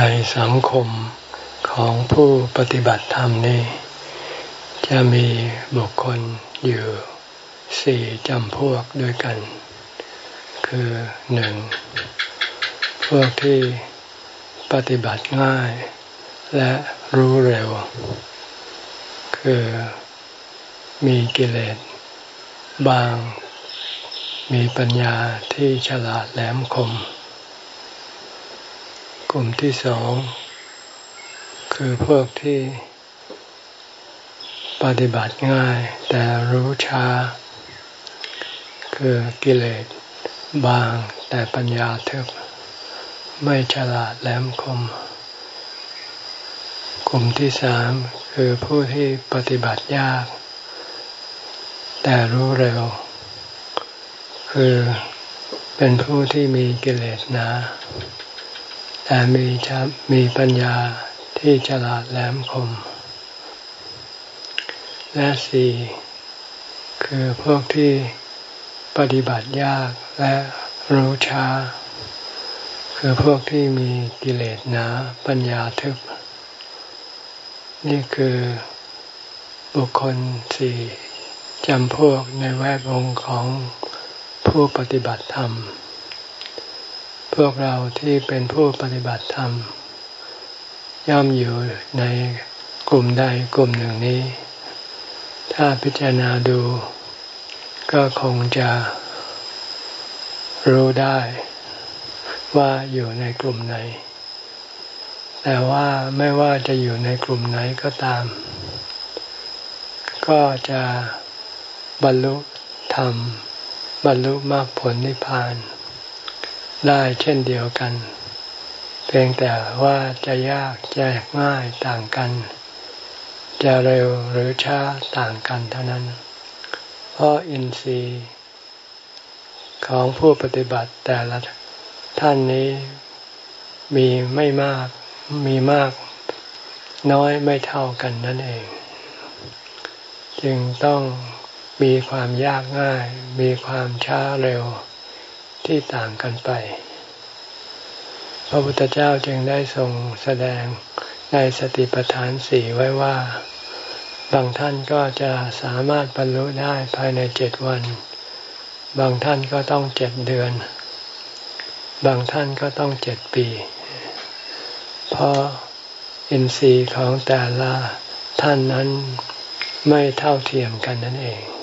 ในสังคมของผู้ปฏิบัติธรรมนี้ จะมีบุคคลอยู่สี่จำพวกด้วยกัน คือหนึ่งพวกที่ปฏิบัติง่ายและรู้เร็ว คือมีกิเลสบาง มีปัญญาที่ฉลาดแหลมคม กลุ่มที่สอง คือพวกที่ ปฏิบัติง่ายแต่รู้ช้า คือกิเลสบางแต่ปัญญาทึบไม่ฉลาดแหลมคม กลุ่มที่สามคือผู้ที่ปฏิบัติยาก แต่รู้เร็ว คือเป็นผู้ที่มีกิเลสหนา แต่มีมีปัญญาที่ฉลาดแหลมคม และสี่คือพวกที่ปฏิบัติยากและรู้ช้า คือพวกที่มีกิเลสหนาปัญญาทึบ นี่คือบุคคลสี่จำพวกในแวดวงของผู้ปฏิบัติธรรม พวกเราที่เป็นผู้ปฏิบัติธรรม ย่อมอยู่ในกลุ่มใดกลุ่มหนึ่งนี้ ถ้าพิจารณาดู ก็คงจะรู้ได้ว่าอยู่ในกลุ่มไหน แต่ว่าไม่ว่าจะอยู่ในกลุ่มไหนก็ตาม ก็จะบรรลุธรรม บรรลุมรรคผลนิพพาน ได้เช่นเดียวกัน เพียงแต่ว่าจะยากจะง่ายต่างกัน จะเร็วหรือช้าต่างกันเท่านั้น เพราะอินทรีย์ ของผู้ปฏิบัติแต่ละท่านนี้มีไม่มากมีมากน้อยไม่เท่ากันนั่นเอง จึงต้องมีความยากง่าย มีความช้าเร็ว ที่ต่างกันไป พระพุทธเจ้าจึงได้ทรงแสดงในสติปัฏฐานสี่ไว้ว่า บางท่านก็จะสามารถบรรลุได้ภายในเจ็ดวัน บางท่านก็ต้องเจ็ดเดือน บางท่านก็ต้องเจ็ดปี เพราะอินทรีย์ของแต่ละท่านนั้นไม่เท่าเทียมกันนั่นเอง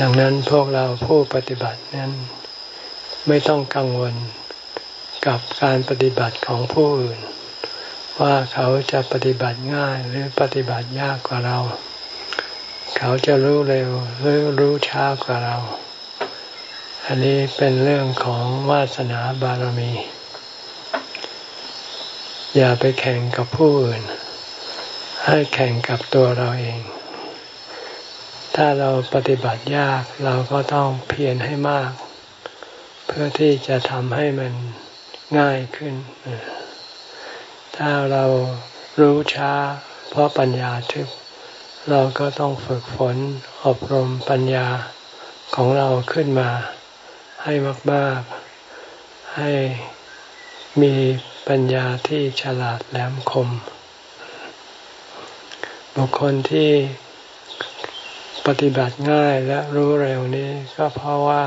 ดังนั้นพวกเราผู้ปฏิบัตินั้นไม่ต้องกังวลกับการปฏิบัติของผู้อื่น ว่าเขาจะปฏิบัติง่ายหรือปฏิบัติยากกว่าเรา เขาจะรู้เร็วหรือรู้ช้ากว่าเรา อันนี้เป็นเรื่องของวาสนาบารมี อย่าไปแข่งกับผู้อื่น ให้แข่งกับตัวเราเอง ถ้าเราปฏิบัติยากเราก็ต้องเพียรให้มาก เพื่อที่จะทำให้มันง่ายขึ้น ถ้าเรารู้ช้า เพราะปัญญาทึบเราก็ต้องฝึกฝนอบรมปัญญาของเราขึ้นมาให้มาก ๆ ให้มีปัญญาที่ฉลาดแหลมคม บุคคลที่ ปฏิบัติง่ายและรู้เร็วนี้ ก็เพราะว่า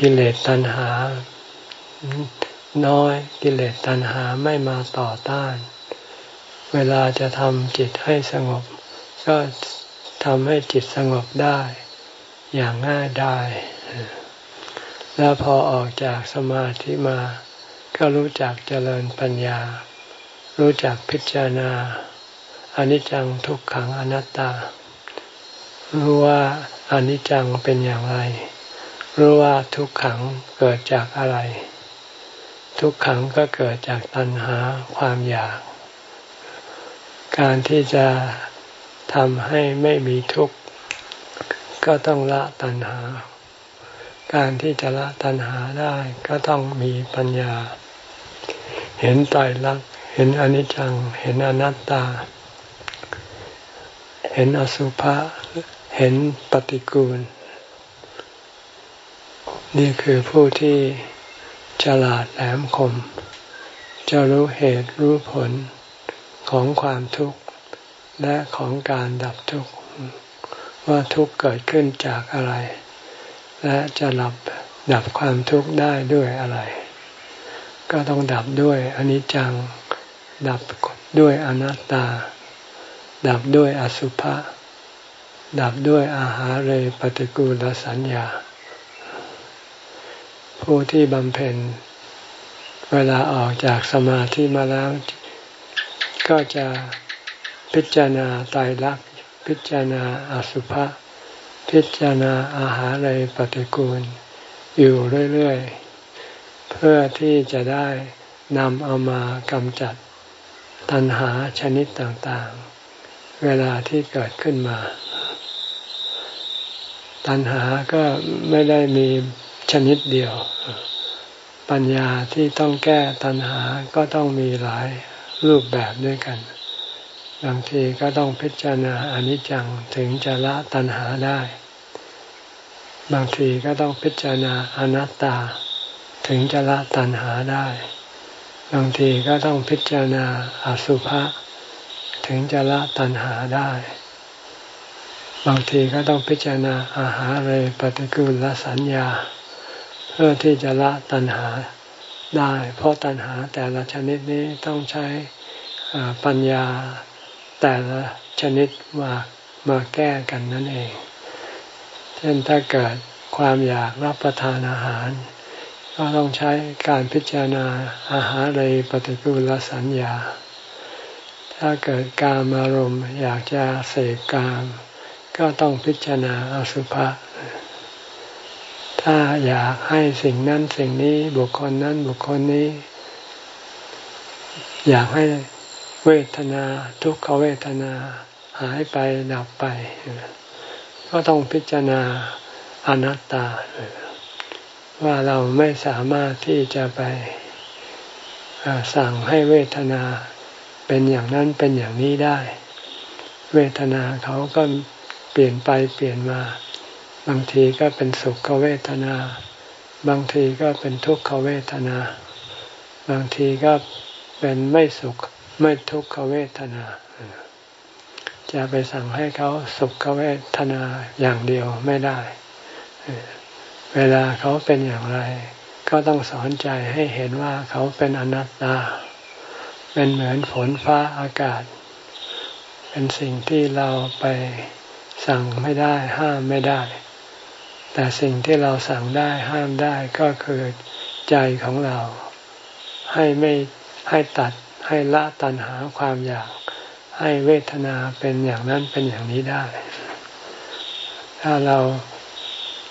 กิเลสตัณหา น้อยกิเลสตัณหาไม่มาต่อต้าน เวลาจะทำจิตให้สงบ ก็ทำให้จิตสงบได้ อย่างง่ายได้ แล้วพอออกจากสมาธิมา ก็รู้จักเจริญปัญญา รู้จักพิจารณาอนิจจังทุกขังอนัตตา รู้ว่าอนิจจังเป็นอย่างไร รู้ว่าทุกขังเกิดจากอะไร ทุกขังก็เกิดจากตัณหาความอยาก การที่จะทำให้ไม่มีทุกข์ ก็ต้องละตัณหา การที่จะละตัณหาได้ก็ต้องมีปัญญา เห็นไตรลักษณ์เห็นอนิจจัง เห็นอนัตตา เห็นอสุภะ เห็นปฏิกูล นี่คือผู้ที่ฉลาดแหลมคม จะรู้เหตุรู้ผลของความทุกข์และของการดับทุกข์ ว่าทุกข์เกิดขึ้นจากอะไร และจะดับดับความทุกข์ได้ด้วยอะไร ก็ต้องดับด้วยอนิจจัง ดับด้วยอนัตตา ดับด้วยอสุภะ ดับด้วยอาหารเรปฏิกูลสัญญา ผู้ที่บำเพ็ญ เวลาออกจากสมาธิมาแล้ว ก็จะพิจารณาตายรักพิจารณาอสุภะพิจารณาอาหารเรปฏิกูล อยู่เรื่อยๆ เพื่อที่จะได้นำเอามากำจัดตัณหาชนิดต่างๆ เวลาที่เกิดขึ้นมา ตัณหาก็ไม่ได้มีชนิดเดียว ปัญญาที่ต้องแก้ตัณหาก็ต้องมีหลายรูปแบบด้วยกัน บางทีก็ต้องพิจารณาอนิจจังถึงจะละตัณหาได้ บางทีก็ต้องพิจารณาอนัตตา ถึงจะละตัณหาได้ บางทีก็ต้องพิจารณาอสุภะถึงจะละตัณหาได้ บางทีก็ต้องพิจารณาอาหารเลยปฏิกูลสัญญา เพื่อที่จะละตัณหาได้ เพราะตัณหาแต่ละชนิดนี้ต้องใช้ปัญญาแต่ละชนิดมามาแก้กันนั่นเอง เช่นถ้าเกิดความอยากรับประทานอาหาร ก็ต้องใช้การพิจารณาอาหารเลยปฏิกูลสัญญา ถ้าเกิดการอารมณ์อยากจะเสกกาม ก็ต้องพิจารณาอสุภะถ้าอยากให้สิ่งนั้นสิ่งนี้บุคคลนั้นบุคคลนี้ อยากให้เวทนาทุกขเวทนาหายไปดับไป ก็ต้องพิจารณาอนัตตา ว่าเราไม่สามารถที่จะไปสั่งให้เวทนาเป็นอย่างนั้นเป็นอย่างนี้ได้ เวทนาเขาก็ ปลี่ยนไปเปลี่ยนมา บางทีก็เป็นสุขเวทนา บางทีก็เป็นทุกขเวทนา บางทีก็เป็นไม่สุขไม่ทุกขเวทนา จะไปสั่งให้เขาสุขเวทนาอย่างเดียวไม่ได้ เวลาเขาเป็นอย่างไร ก็ต้องสอนใจให้เห็นว่าเขาเป็นอนัตตา เป็นเหมือนฝนฟ้าอากาศ เป็นสิ่งที่เราไป สั่งไม่ได้ห้ามไม่ได้ แต่สิ่งที่เราสั่งได้ห้ามได้ก็คือใจของเรา ให้ไม่ให้ตัดให้ละตัณหาความอยากให้เวทนาเป็นอย่างนั้นเป็นอย่างนี้ได้ ถ้าเรา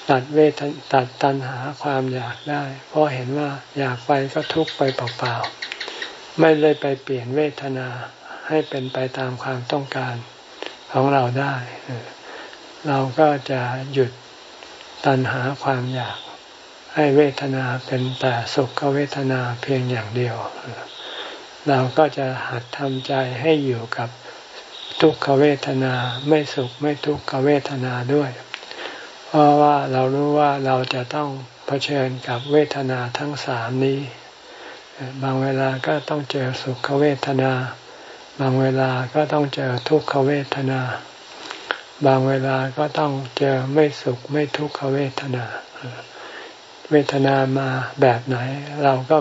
ตัดเวทตัดตัณหาความอยากได้ เพราะเห็นว่าอยากไปก็ทุกไปเปล่าๆ ไม่เลยไปเปลี่ยนเวทนาให้เป็นไปตามความต้องการของเราได้ เราก็จะหยุดตัณหาความอยาก ให้เวทนาเป็นแต่สุขเวทนาเพียงอย่างเดียว เราก็จะหัดทำใจให้อยู่กับทุกขเวทนาไม่สุขไม่ทุกขเวทนาด้วย เพราะว่าเรารู้ว่าเราจะต้องเผชิญกับเวทนาทั้งสามนี้ บางเวลาก็ต้องเจอสุขเวทนา บางเวลาก็ต้องเจอทุกขเวทนา บางเวลาก็ต้องเจอไม่สุขไม่ทุกขเวทนา เวทนามาแบบไหน เราก็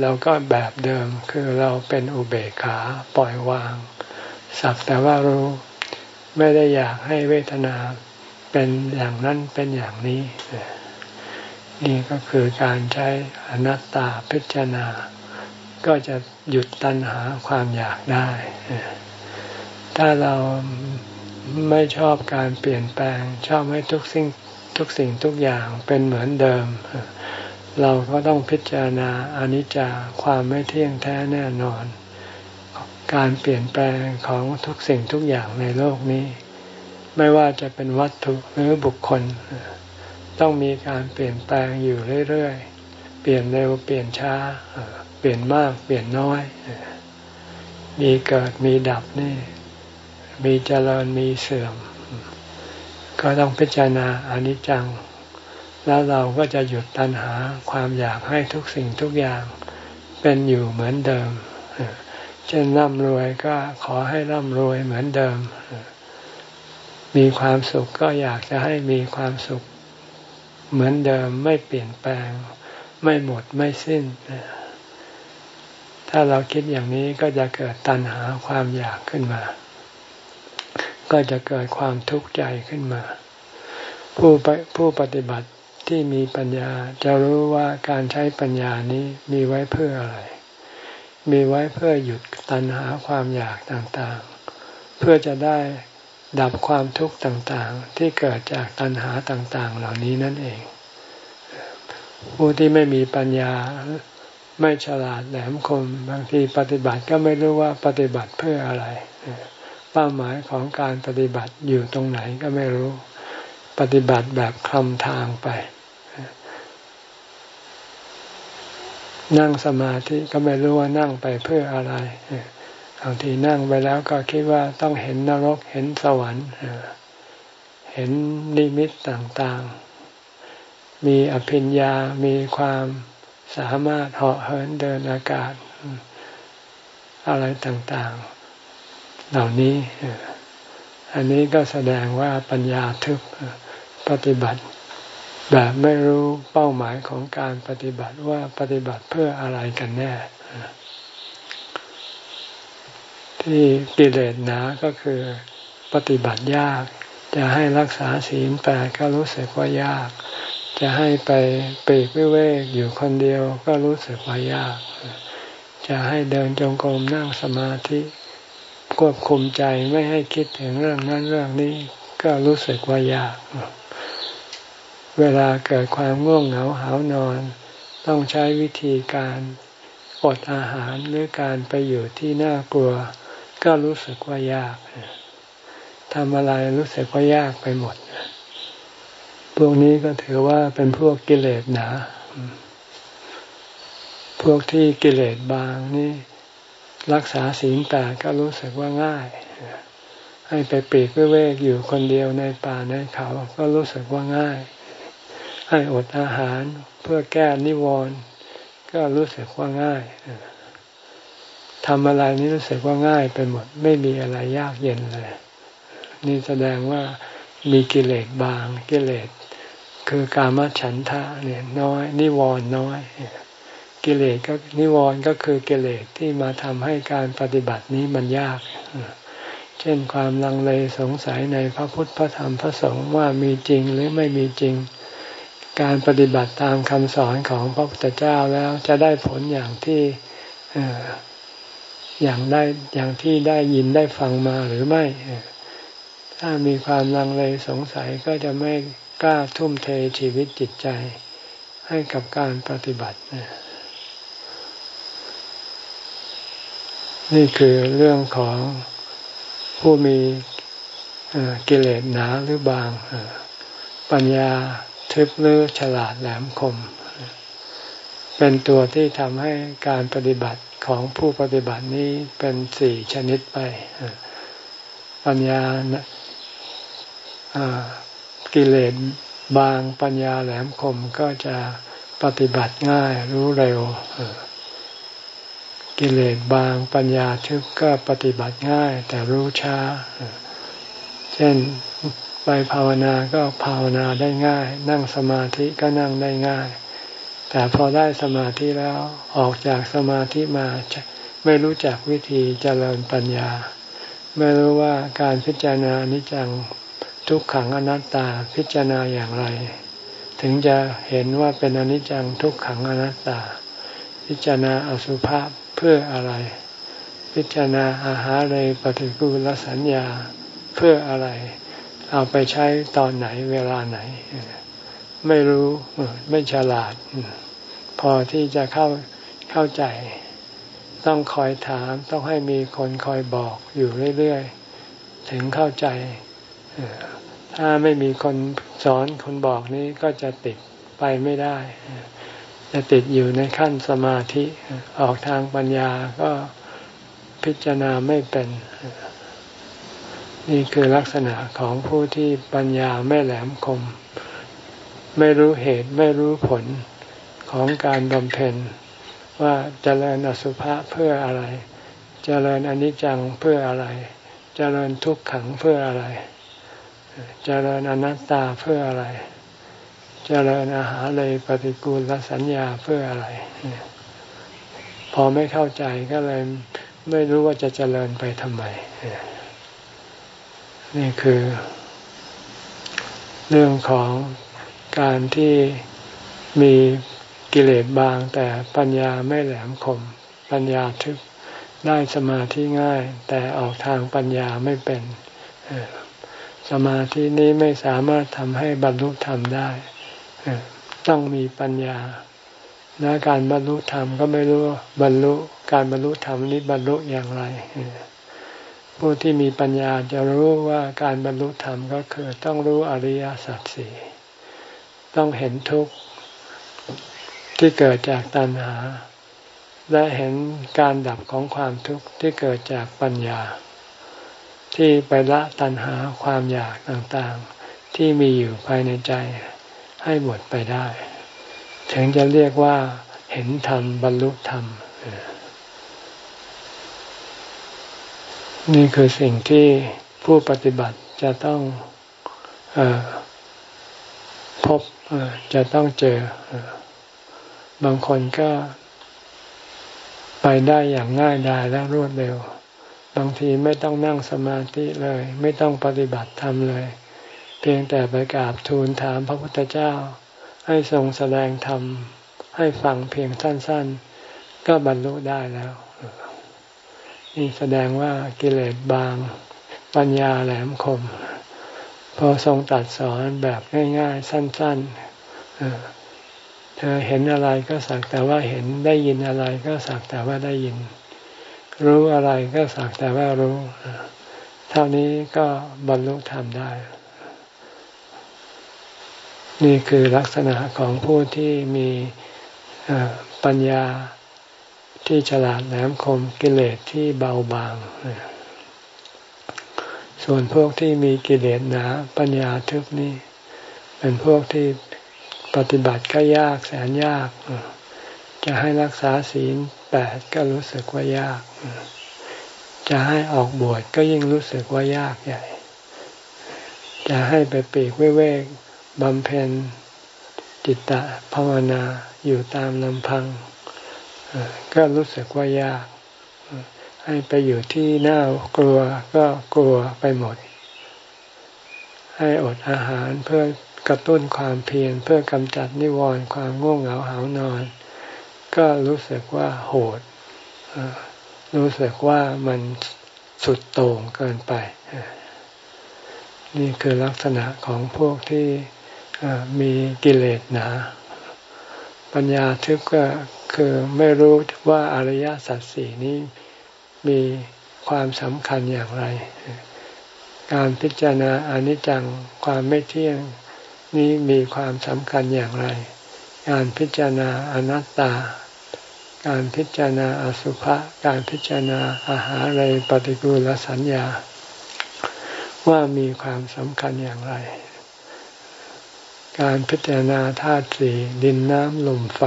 เราก็แบบเดิมคือเราเป็นอุเบกขาปล่อยวาง สักแต่ว่ารู้ไม่ได้อยากให้เวทนาเป็นอย่างนั้นเป็นอย่างนี้นี่ก็คือการใช้อนัตตาพิจารณา ก็จะหยุดตัณหาความอยากได้ ถ้าเรา ไม่ชอบการเปลี่ยนแปลง ชอบให้ทุกสิ่งทุกสิ่งทุกอย่างเป็นเหมือนเดิม เราก็ต้องพิจารณาอนิจจาความไม่เที่ยงแท้แน่นอน การเปลี่ยนแปลงของทุกสิ่งทุกอย่างในโลกนี้ ไม่ว่าจะเป็นวัตถุหรือบุคคล ต้องมีการเปลี่ยนแปลงอยู่เรื่อยๆ เปลี่ยนเร็วเปลี่ยนช้า เปลี่ยนมากเปลี่ยนน้อย มีเกิดมีดับนี่ มีเจริญมีเสื่อม ก็ต้องพิจารณาอนิจจัง แล้วเราก็จะหยุดตัณหาความอยากให้ทุกสิ่งทุกอย่างเป็นอยู่เหมือนเดิม เช่นร่ำรวยก็ขอให้ร่ำรวยเหมือนเดิม มีความสุขก็อยากจะให้มีความสุขเหมือนเดิมไม่เปลี่ยนแปลง ไม่หมดไม่สิ้น ถ้าเราคิดอย่างนี้ก็จะเกิดตัณหาความอยากขึ้นมา ก็จะเกิดความทุกข์ใจขึ้นมา ผู้ผู้ปฏิบัติที่มีปัญญาจะรู้ว่าการใช้ปัญญานี้มีไว้เพื่ออะไร มีไว้เพื่อหยุดตัณหาความอยากต่างๆ เพื่อจะได้ดับความทุกข์ต่างๆ ที่เกิดจากตัณหาต่างๆ เหล่านี้นั่นเอง ผู้ที่ไม่มีปัญญาไม่ฉลาดแหลมคมบางทีปฏิบัติก็ไม่รู้ว่าปฏิบัติเพื่ออะไรเเป้าหมายของการปฏิบัติอยู่ตรงไหนก็ไม่รู้ ปฏิบัติแบบคลำทางไป นั่งสมาธิก็ไม่รู้ว่านั่งไปเพื่ออะไรบางทีนั่งไปแล้วก็คิดว่าต้องเห็นนรกเห็นสวรรค์เห็นนิมิตต่างๆ มีอภิญญา มีความสามารถเหาะเหินเดินอากาศ อะไรต่างๆ เหล่านี้ อันนี้ก็แสดงว่าปัญญาทึบปฏิบัติ แบบไม่รู้เป้าหมายของการปฏิบัติว่าปฏิบัติเพื่ออะไรกันแน่ ที่กิเลสหนาก็คือปฏิบัติยาก จะให้รักษาศีลแปดก็รู้สึกว่ายาก จะให้ไปปีกวิเวกอยู่คนเดียวก็รู้สึกว่ายาก จะให้เดินจงกรมนั่งสมาธิ ควบคุมใจไม่ให้คิดถึงเรื่องนั้นเรื่องนี้ก็รู้สึกว่ายาก เวลาเกิดความง่วงเหงาหานอน ต้องใช้วิธีการอดอาหารหรือการไปอยู่ที่น่ากลัว ก็รู้สึกว่ายากทำอะไรรู้สึกว่ายากไปหมด พวกนี้ก็ถือว่าเป็นพวกกิเลสหนา พวกที่กิเลสบางนี่ รักษาศีลแปดก็รู้สึกว่าง่าย ให้ไปปีกเวกอยู่คนเดียวในป่าในเขาก็รู้สึกว่าง่าย ให้อดอาหารเพื่อแก้นิวรณ์ก็รู้สึกว่าง่ายทำอะไรนี่รู้สึกว่าง่ายไปหมด ไม่มีอะไรยากเย็นเลย นี่แสดงว่ามีกิเลสบางกิเลส คือกามฉันทะเนี่ยน้อย นิวรณ์น้อย กิเลสก็นิวรณ์ก็คือกิเลสที่มาทำให้การปฏิบัตินี้มันยาก เช่นความลังเลสงสัยในพระพุทธพระธรรมพระสงฆ์ว่ามีจริงหรือไม่มีจริง การปฏิบัติตามคำสอนของพระพุทธเจ้าแล้วจะได้ผลอย่างที่อย่างได้อย่างที่ได้ยินได้ฟังมาหรือไม่ ถ้ามีความลังเลสงสัยก็จะไม่กล้าทุ่มเทชีวิตจิตใจให้กับการปฏิบัตินี่ นี่คือเรื่องของผู้มีกิเลสหนาหรือบาง ปัญญาทึบหรือฉลาดแหลมคม เป็นตัวที่ทำให้การปฏิบัติของผู้ปฏิบัตินี้เป็นสี่ชนิดไป ปัญญากิเลสบางปัญญาแหลมคมก็จะปฏิบัติง่ายรู้เร็ว กิเลสบางปัญญาทึบก็ปฏิบัติง่าย แต่รู้ช้า เช่นไปภาวนาก็ภาวนาได้ง่าย นั่งสมาธิก็นั่งได้ง่าย แต่พอได้สมาธิแล้วออกจากสมาธิมาไม่รู้จักวิธีเจริญปัญญา ไม่รู้ว่าการพิจารณานิจังทุกขังอนัตตาพิจารณาอย่างไร ถึงจะเห็นว่าเป็นอนิจจังทุกขังอนัตตา พิจารณาอสุภะ เพื่ออะไร พิจารณาอาหารเลยปฏิกูลสัญญาเพื่ออะไร เอาไปใช้ตอนไหนเวลาไหน ไม่รู้ไม่ฉลาด พอที่จะเข้าเข้าใจ ต้องคอยถามต้องให้มีคนคอยบอกอยู่เรื่อยๆ ถึงเข้าใจ ถ้าไม่มีคนสอนคนบอกนี้ก็จะติดไปไม่ได้ จะติดอยู่ในขั้นสมาธิออกทางปัญญาก็พิจารณาไม่เป็น นี่คือลักษณะของผู้ที่ปัญญาไม่แหลมคม ไม่รู้เหตุไม่รู้ผลของการบำเพ็ญ ว่าเจริญอสุภะเพื่ออะไรเจริญอนิจจังเพื่ออะไรเจริญทุกขังเพื่ออะไรเจริญอนัตตาเพื่ออะไร เจริญอาหารเลยปฏิกูลและสัญญาเพื่ออะไร พอไม่เข้าใจก็เลยไม่รู้ว่าจะเจริญไปทำไม นี่คือ เรื่องของการที่มีกิเลสบาง แต่ปัญญาไม่แหลมคม ปัญญาทึบได้สมาธิง่าย แต่ออกทางปัญญาไม่เป็นสมาธินี้ไม่สามารถทำให้บรรลุธรรมได้ ต้องมีปัญญาและการบรรลุธรรมก็ไม่รู้บรรลุการบรรลุธรรมนี้บรรลุอย่างไร ผู้ที่มีปัญญาจะรู้ว่าการบรรลุธรรมก็คือ ต้องรู้อริยสัจสี่ต้องเห็นทุกข์ที่เกิดจากตัณหา และเห็นการดับของความทุกข์ที่เกิดจากปัญญา ที่ไปละตัณหาความอยากต่างๆ ที่มีอยู่ภายในใจ ให้หมดไปได้ ถึงจะเรียกว่าเห็นธรรมบรรลุธรรม นี่คือสิ่งที่ผู้ปฏิบัติจะต้องอพบจะต้องเจอ บางคนก็ไปได้อย่างง่ายดายและรวดเร็ว บางทีไม่ต้องนั่งสมาธิเลย ไม่ต้องปฏิบัติธรรมเลย เพียงแต่ไปกราบทูลถามพระพุทธเจ้า ให้ทรงแสดงธรรม ให้ฟังเพียงสั้น ๆ ก็บรรลุได้แล้ว นี่แสดงว่ากิเลสบาง ปัญญาแหลมคม พอทรงตัดสอนแบบง่าย ๆ สั้นๆเธอเห็นอะไรก็สักแต่ว่าเห็นได้ยินอะไรก็สักแต่ว่าได้ยิน รู้อะไรก็สักแต่ว่ารู้เท่านี้ก็บรรลุธรรมได้ นี่คือลักษณะของผู้ที่มีปัญญาที่ฉลาดแหลมคมกิเลสที่เบาบาง ส่วนพวกที่มีกิเลสหนาปัญญาทึบนี่เป็นพวกที่ปฏิบัติก็ยากแสนยาก จะให้รักษาศีลแปดก็รู้สึกว่ายาก จะให้ออกบวชก็ยิ่งรู้สึกว่ายากใหญ่ จะให้ไปปีกเวก บำเพ็ญจิตตะภาวนาอยู่ตามลำพัง ก็รู้สึกว่ายาก ให้ไปอยู่ที่น่ากลัวก็กลัวไปหมด ให้อดอาหารเพื่อกระตุ้นความเพียรเพื่อกำจัดนิวรณ์ความง่วงเหงาหานอน ก็รู้สึกว่าโหด รู้สึกว่ามันสุดโต่งเกินไป นี่คือลักษณะของพวกที่ มีกิเลสหนา ปัญญาทึบก็คือไม่รู้ว่าอริยสัจสี่นี้มีความสำคัญอย่างไร การพิจารณาอนิจจังความไม่เที่ยงนี้มีความสำคัญอย่างไร การพิจารณาอนัตตา การพิจารณาอสุภะ การพิจารณาอาหารในปฏิกูลสัญญา ว่ามีความสำคัญอย่างไร การพิจารณาธาตุสี่ดินน้ำลมไฟ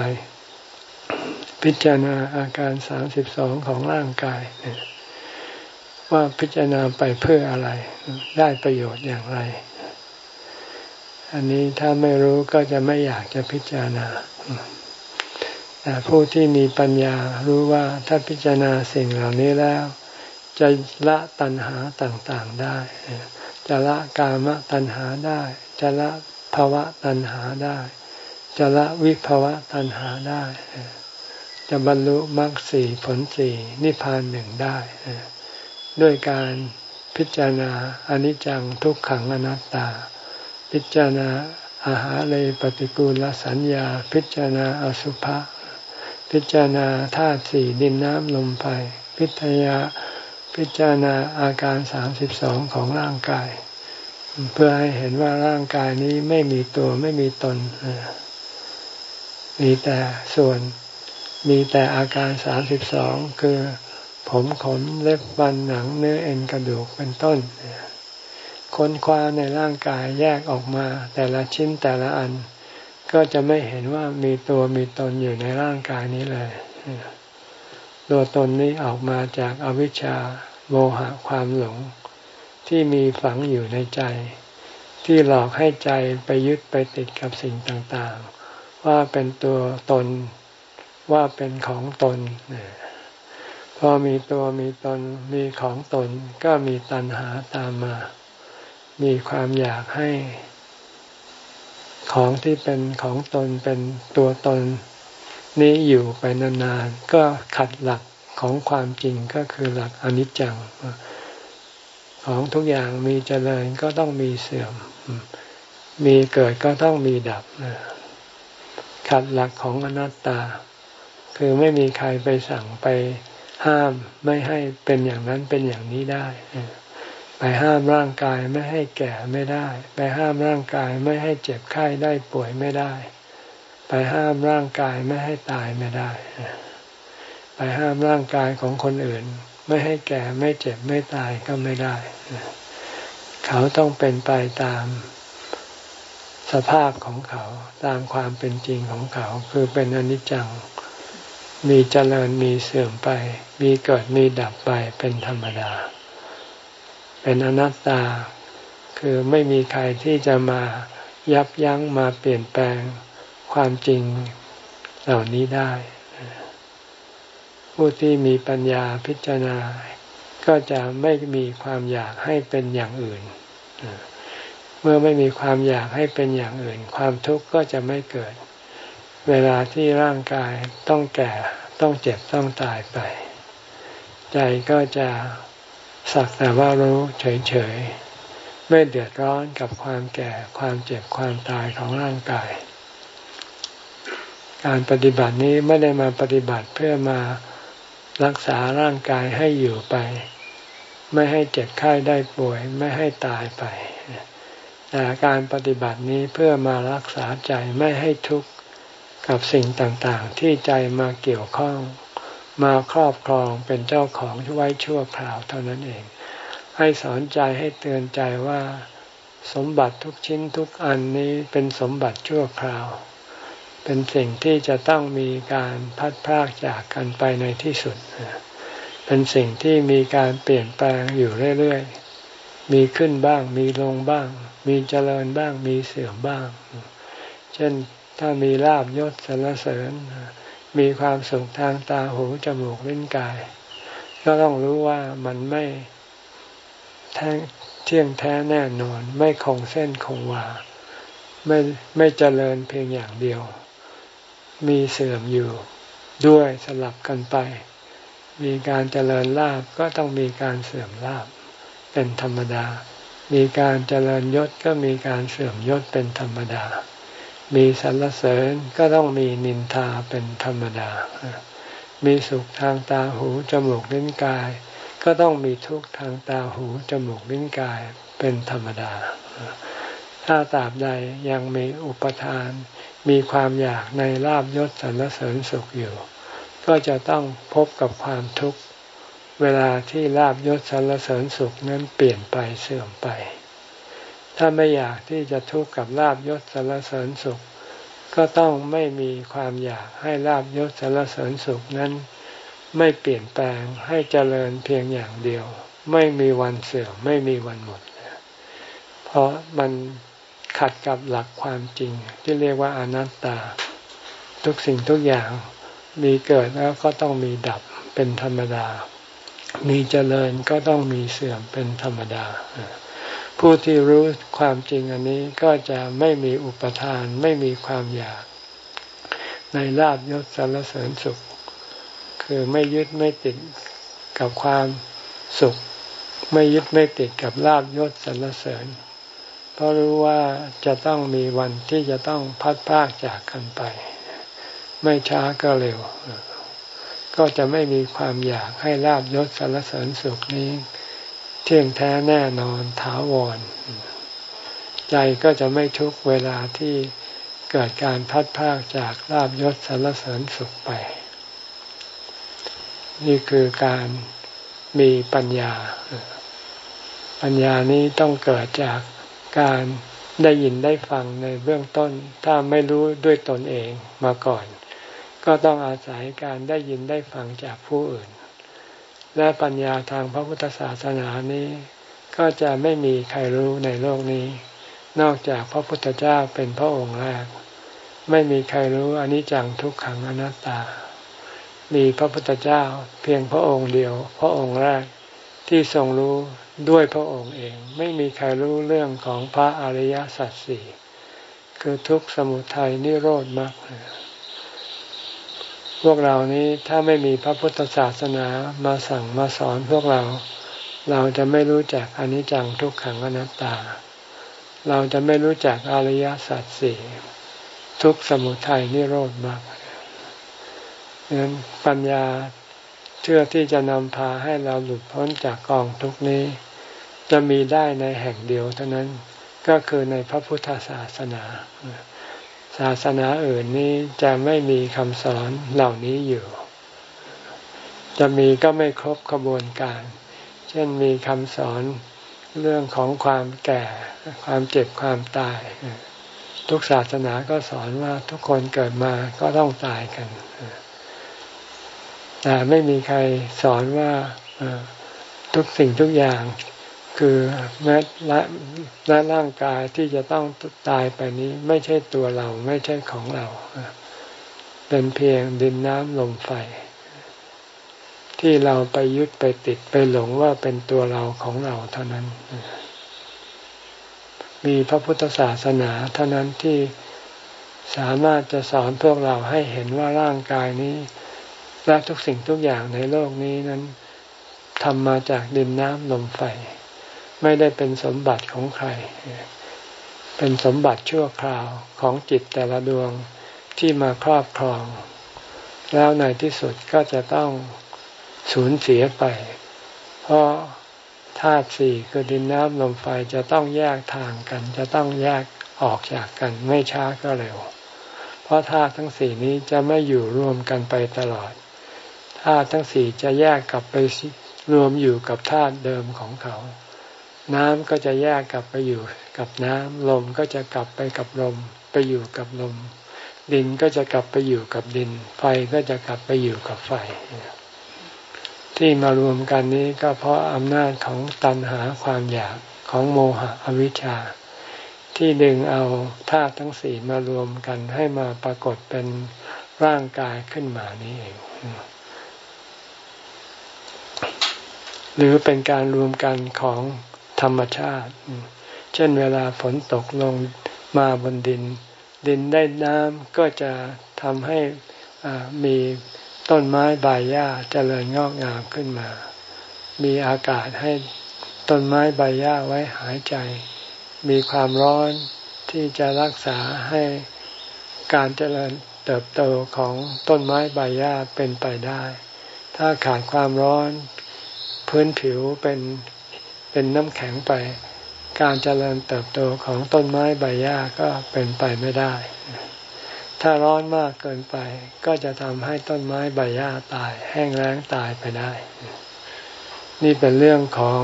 พิจารณาอาการสามสิบสองของร่างกาย ว่าพิจารณาไปเพื่ออะไร ได้ประโยชน์อย่างไร อันนี้ถ้าไม่รู้ก็จะไม่อยากจะพิจารณาแต่ผู้ที่มีปัญญารู้ว่าถ้าพิจารณาสิ่งเหล่านี้แล้ว จะละตัณหาต่างๆได้ จะละกามตัณหาได้ จะละ ภาวะตัณหาได้ จะละวิภาวะตัณหาได้ จะบรรลุมรรคสี่ผลสี่นิพพานหนึ่งได้ ด้วยการพิจารณาอนิจจังทุกขังอนัตตา พิจารณาอาหารเลยปฏิกูลสัญญา พิจารณาอสุภะพิจารณาธาตุสี่ดินน้ำลมไฟพิทยาพิจารณาอาการสามสิบสองของร่างกาย เพื่อให้เห็นว่าร่างกายนี้ไม่มีตัวไม่มีตน มีแต่ส่วนมีแต่อาการสามสิบสองคือผมขนเล็บฟันหนังเนื้อเอ็นกระดูกเป็นต้น ค้นคว้าในร่างกายแยกออกมา แต่ละชิ้นแต่ละอัน ก็จะไม่เห็นว่ามีตัวมีตนอยู่ในร่างกายนี้เลย ตัวตนนี้ออกมาจากอวิชชาโมหะความหลง ที่มีฝังอยู่ในใจ ที่หลอกให้ใจไปยึดไปติดกับสิ่งต่างๆ ว่าเป็นตัวตนว่าเป็นของตนพอมีตัวมีตนมีของตนก็มีตัณหาตามมา มีความอยากให้ ของที่เป็นของตนเป็นตัวตน นี้อยู่ไปนานๆก็ขัดหลักของความจริงก็คือหลักอนิจจัง ของทุกอย่างมีเจริญก็ต้องมีเสื่อม มีเกิดก็ต้องมีดับขัดหลักของอนัตตา คือไม่มีใครไปสั่งไปห้ามไม่ให้เป็นอย่างนั้นเป็นอย่างนี้ได้ ไปห้ามร่างกายไม่ให้แก่ไม่ได้ ไปห้ามร่างกายไม่ให้เจ็บไข้ได้ป่วยไม่ได้ ไปห้ามร่างกายไม่ให้ตายไม่ได้ ไปห้ามร่างกายของคนอื่น ไม่ให้แก่ไม่เจ็บไม่ตายก็ไม่ได้ เขาต้องเป็นไปตามสภาพของเขาตามความเป็นจริงของเขา คือเป็นอนิจจัง มีเจริญมีเสื่อมไป มีเกิดมีดับไปเป็นธรรมดา เป็นอนัตตา คือไม่มีใครที่จะมายับยั้งมาเปลี่ยนแปลงความจริงเหล่านี้ได้ ผู้ที่มีปัญญาพิจารณา ก็จะไม่มีความอยากให้เป็นอย่างอื่น เมื่อไม่มีความอยากให้เป็นอย่างอื่น ความทุกข์ก็จะไม่เกิด เวลาที่ร่างกายต้องแก่ต้องเจ็บต้องตายไป ใจก็จะสักแต่ว่ารู้เฉยๆ ไม่เดือดร้อนกับความแก่ความเจ็บความตายของร่างกาย การปฏิบัตินี้ไม่ได้มาปฏิบัติเพื่อมา รักษาร่างกายให้อยู่ไป ไม่ให้เจ็บไข้ได้ป่วย ไม่ให้ตายไปแต่การปฏิบัตินี้เพื่อมารักษาใจไม่ให้ทุกข์กับสิ่งต่างๆ ที่ใจมาเกี่ยวข้อง มาครอบครองเป็นเจ้าของไว้ชั่วคราวเท่านั้นเอง ให้สอนใจให้เตือนใจว่า สมบัติทุกชิ้นทุกอันนี้เป็นสมบัติชั่วคราว เป็นสิ่งที่จะต้องมีการพัดพรากจากกันไปในที่สุด เป็นสิ่งที่มีการเปลี่ยนแปลงอยู่เรื่อยๆ มีขึ้นบ้าง มีลงบ้าง มีเจริญบ้าง มีเสื่อมบ้าง เช่นถ้ามีลาบยศสรรเสริญ มีความสุขทางตาหูจมูกลิ้นกาย ก็ต้องรู้ว่ามันไม่แท้เที่ยงแท้แน่นอน ไม่คงเส้นคงวาไม่ไม่เจริญเพียงอย่างเดียว มีเสื่อมอยู่ด้วยสลับกันไป มีการเจริญลาบก็ต้องมีการเสื่อมลาบเป็นธรรมดา มีการเจริญยศก็มีการเสื่อมยศเป็นธรรมดา มีสรรเสริญก็ต้องมีนินทาเป็นธรรมดา มีสุขทางตาหูจมูกลิ้นกาย ก็ต้องมีทุกข์ทางตาหูจมูกลิ้นกายเป็นธรรมดา ถ้าตราบใดยังมีอุปทาน มีความอยากในลาบยศสรรเสริญสุขอยู่ ก็จะต้องพบกับความทุกข์ เวลาที่ลาบยศสรรเสริญสุขนั้นเปลี่ยนไปเสื่อมไป ถ้าไม่อยากที่จะทุกข์กับลาบยศสารเสริญสุข ก็ต้องไม่มีความอยากให้ลาบยศสารเสริญสุขนั้น ไม่เปลี่ยนแปลงให้เจริญเพียงอย่างเดียว ไม่มีวันเสื่อมไม่มีวันหมด เพราะมัน ขัดกับหลักความจริง ที่เรียกว่าอนัตตา ทุกสิ่งทุกอย่างมีเกิดแล้วก็ต้องมีดับเป็นธรรมดา มีเจริญก็ต้องมีเสื่อมเป็นธรรมดา ผู้ที่รู้ความจริงอันนี้ก็จะไม่มีอุปทานไม่มีความอยาก ในลาบยศสารเสริญสุข คือไม่ยึดไม่ติดกับความสุข ไม่ยึดไม่ติดกับลาบยศสารเสริญ เพราะรู้ว่าจะต้องมีวันที่จะต้องพัดพากจากกันไป ไม่ช้าก็เร็ว ก็จะไม่มีความอยากให้ลาบยศสารเสริญสุขนี้ เที่ยงแท้แน่นอนถาวร ใจก็จะไม่ทุกเวลาที่เกิดการพัดพากจากลาบยศสารเสริญสุขไป นี่คือการมีปัญญา ปัญญานี้ต้องเกิดจาก การได้ยินได้ฟังในเบื้องต้น ถ้าไม่รู้ด้วยตนเองมาก่อน ก็ต้องอาศัยการได้ยินได้ฟังจากผู้อื่น และปัญญาทางพระพุทธศาสนานี้ ก็จะไม่มีใครรู้ในโลกนี้ นอกจากพระพุทธเจ้าเป็นพระองค์แรก ไม่มีใครรู้อนิจจังทุกขังอนัตตา มีพระพุทธเจ้าเพียงพระองค์เดียว พระองค์แรก ที่ทรงรู้ด้วยพระองค์เอง ไม่มีใครรู้เรื่องของพระอริยสัจสี่คือทุกข์สมุทัยนิโรธมรรคพวกเรานี้ถ้าไม่มีพระพุทธศาสนามาสั่งมาสอนพวกเรา เราจะไม่รู้จักอนิจจังทุกขังอนัตตา เราจะไม่รู้จักอริยสัจสี่ทุกสมุทัยนิโรธมรรคดังนั้นปัญญา เชื่อที่จะนำพาให้เราหลุดพ้นจากกองทุกนี้ จะมีได้ในแห่งเดียวเท่านั้นก็คือในพระพุทธศาสนา ศาสนาอื่นนี้จะไม่มีคำสอนเหล่านี้อยู่ จะมีก็ไม่ครบขบวนการ เช่นมีคำสอนเรื่องของความแก่ ความเจ็บความตาย ทุกศาสนาก็สอนว่าทุกคนเกิดมาก็ต้องตายกัน แต่ไม่มีใครสอนว่าทุกสิ่งทุกอย่างคือแม้และและร่างกายที่จะต้องตายไปนี้ไม่ใช่ตัวเราไม่ใช่ของเรา เป็นเพียงดินน้ำลมไฟ ที่เราไปยึดไปติดไปหลงว่าเป็นตัวเราของเราเท่านั้น มีพระพุทธศาสนาเท่านั้นที่สามารถจะสอนพวกเราให้เห็นว่าร่างกายนี้ และทุกสิ่งทุกอย่างในโลกนี้นั้นทำมาจากดินน้ำลมไฟ ไม่ได้เป็นสมบัติของใคร เป็นสมบัติชั่วคราวของจิตแต่ละดวงที่มาครอบครอง แล้วในที่สุดก็จะต้องสูญเสียไป เพราะธาตุสี่คือดินน้ำลมไฟจะต้องแยกทางกัน จะต้องแยกออกจากกัน ไม่ช้าก็เร็ว เพราะธาตุทั้งสี่นี้จะไม่อยู่รวมกันไปตลอด ธาตุทั้งสี่จะแยกกลับไปรวมอยู่กับธาตุเดิมของเขา น้ำก็จะแยกกลับไปอยู่กับน้ำลมก็จะกลับไปกับลมไปอยู่กับลม ดินก็จะกลับไปอยู่กับดิน ไฟก็จะกลับไปอยู่กับไฟ ที่มารวมกันนี้ก็เพราะอำนาจของตัณหาความอยากของโมหะอวิชชา ที่ดึงเอาธาตุทั้งสี่มารวมกันให้มาปรากฏเป็นร่างกายขึ้นมานี้เอง หรือเป็นการรวมกันของธรรมชาติ เช่นเวลาฝนตกลงมาบนดิน ดินได้น้ำก็จะทำให้มีต้นไม้ใบหญ้าเจริญงอกงามขึ้นมา มีอากาศให้ต้นไม้ใบหญ้าไว้หายใจ มีความร้อนที่จะรักษาให้การเจริญเติบโตของต้นไม้ใบหญ้าเป็นไปได้ ถ้าขาดความร้อน พื้นผิวเป็นเป็นน้ำแข็งไป การเจริญเติบโตของต้นไม้ใบหญ้าก็เป็นไปไม่ได้ ถ้าร้อนมากเกินไป ก็จะทำให้ต้นไม้ใบหญ้าตาย แห้งแล้งตายไปได้ นี่เป็นเรื่องของ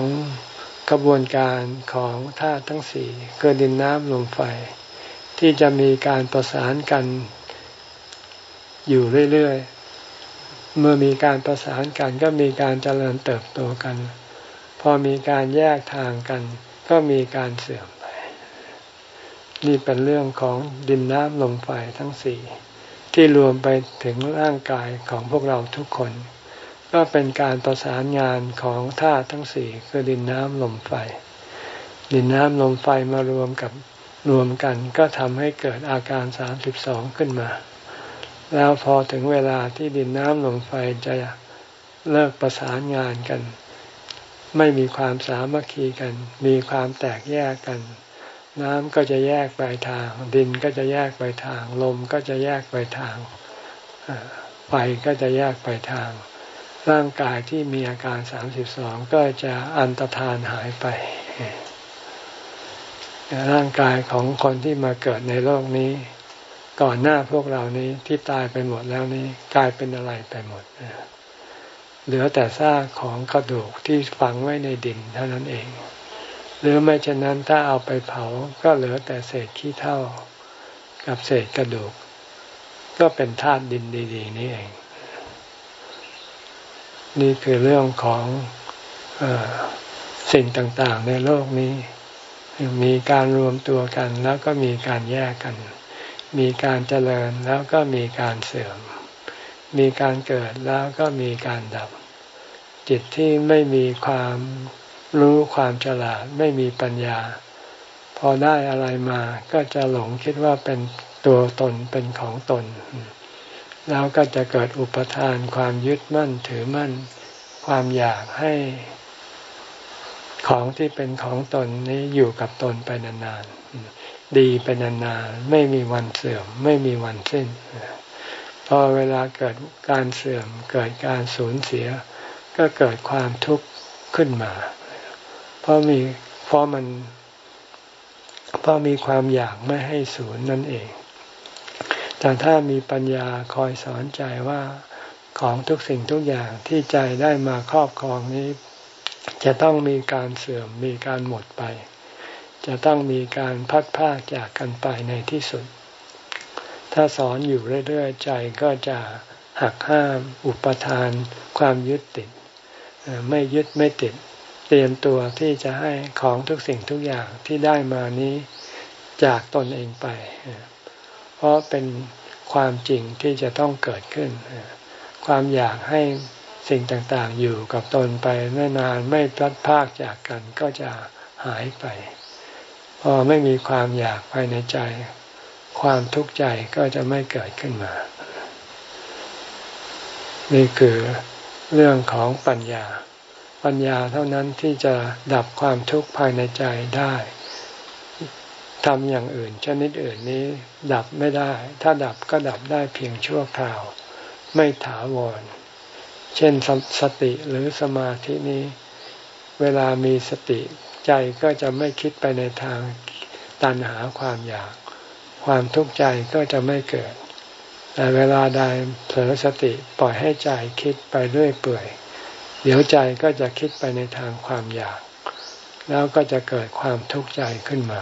กระบวนการของธาตุทั้งสี่เกิดดินน้ำลมไฟ ที่จะมีการประสานกันอยู่เรื่อย เมื่อมีการประสานกันก็มีการเจริญเติบโตกัน พอมีการแยกทางกัน ก็มีการเสื่อมไป นี่เป็นเรื่องของดินน้ำลมไฟทั้งสี่ที่รวมไปถึงร่างกายของพวกเราทุกคน ก็เป็นการประสานงานของธาตุทั้งสี่คือดินน้ำลมไฟ ดินน้ำลมไฟมารวมกับรวมกันก็ทำให้เกิดอาการสามสิบสองขึ้นมา แล้วพอถึงเวลาที่ดินน้ำลมไฟจะเลิกประสานงานกัน ไม่มีความสามัคคีกัน มีความแตกแยกกัน น้ำก็จะแยกไปทาง ดินก็จะแยกไปทาง ลมก็จะแยกไปทางไฟก็จะแยกไปทาง ร่างกายที่มีอาการสามสิบสองก็จะอันตรธานหายไปร่างกายของคนที่มาเกิดในโลกนี้ ก่อนหน้าพวกเรานี้ที่ตายไปหมดแล้วนี้กลายเป็นอะไรไปหมดเหลือแต่ซากของกระดูกที่ฝังไว้ในดินเท่านั้นเอง หรือไม่เช่นนั้นถ้าเอาไปเผาก็เหลือแต่เศษขี้เถ้ากับเศษกระดูก ก็เป็นธาตุดินดี ๆ นี่เอง นี่คือเรื่องของอสิ่งต่างๆ ในโลกนี้ มีการรวมตัวกันแล้วก็มีการแยกกัน มีการเจริญแล้วก็มีการเสื่อม มีการเกิดแล้วก็มีการดับ จิตที่ไม่มีความรู้ความฉลาดไม่มีปัญญา พอได้อะไรมาก็จะหลงคิดว่าเป็นตัวตนเป็นของตน แล้วก็จะเกิดอุปทานความยึดมั่นถือมั่น ความอยากให้ของที่เป็นของตนนี้อยู่กับตนไปนานๆ ดีไปนานๆไม่มีวันเสื่อม ไม่มีวันสิ้นพอเวลาเกิดการเสื่อม เกิดการสูญเสีย ก็เกิดความทุกข์ขึ้นมา เพราะมีเพราะมันเพราะมีความอยากไม่ให้สูญนั่นเอง แต่ถ้ามีปัญญาคอยสอนใจว่าของทุกสิ่งทุกอย่างที่ใจได้มาครอบครองนี้ จะต้องมีการเสื่อมมีการหมดไป จะต้องมีการพัดพากจากกันไปในที่สุด ถ้าสอนอยู่เรื่อยๆใจก็จะหักห้ามอุปทาน ความยึดติด ไม่ยึดไม่ติด เตรียมตัวที่จะให้ของทุกสิ่งทุกอย่างที่ได้มานี้จากตนเองไป เพราะเป็นความจริงที่จะต้องเกิดขึ้น ความอยากให้สิ่งต่างๆอยู่กับตนไปไม่นานไม่พลัดพากจากกันก็จะหายไป พอไม่มีความอยากภายในใจ ความทุกข์ใจก็จะไม่เกิดขึ้นมา นี่คือเรื่องของปัญญา ปัญญาเท่านั้นที่จะดับความทุกข์ภายในใจได้ทำอย่างอื่น ชนิดอื่นนี้ ดับไม่ได้ ถ้าดับก็ดับได้เพียงชั่วคราว ไม่ถาวร เช่นสสติหรือสมาธินี้ เวลามีสติ ใจก็จะไม่คิดไปในทางตันหาความอยาก ความทุกข์ใจก็จะไม่เกิด แต่เวลาใดเผลอสติปล่อยให้ใจคิดไปเรื่อยเปื่อย เดี๋ยวใจก็จะคิดไปในทางความอยาก แล้วก็จะเกิดความทุกข์ใจขึ้นมา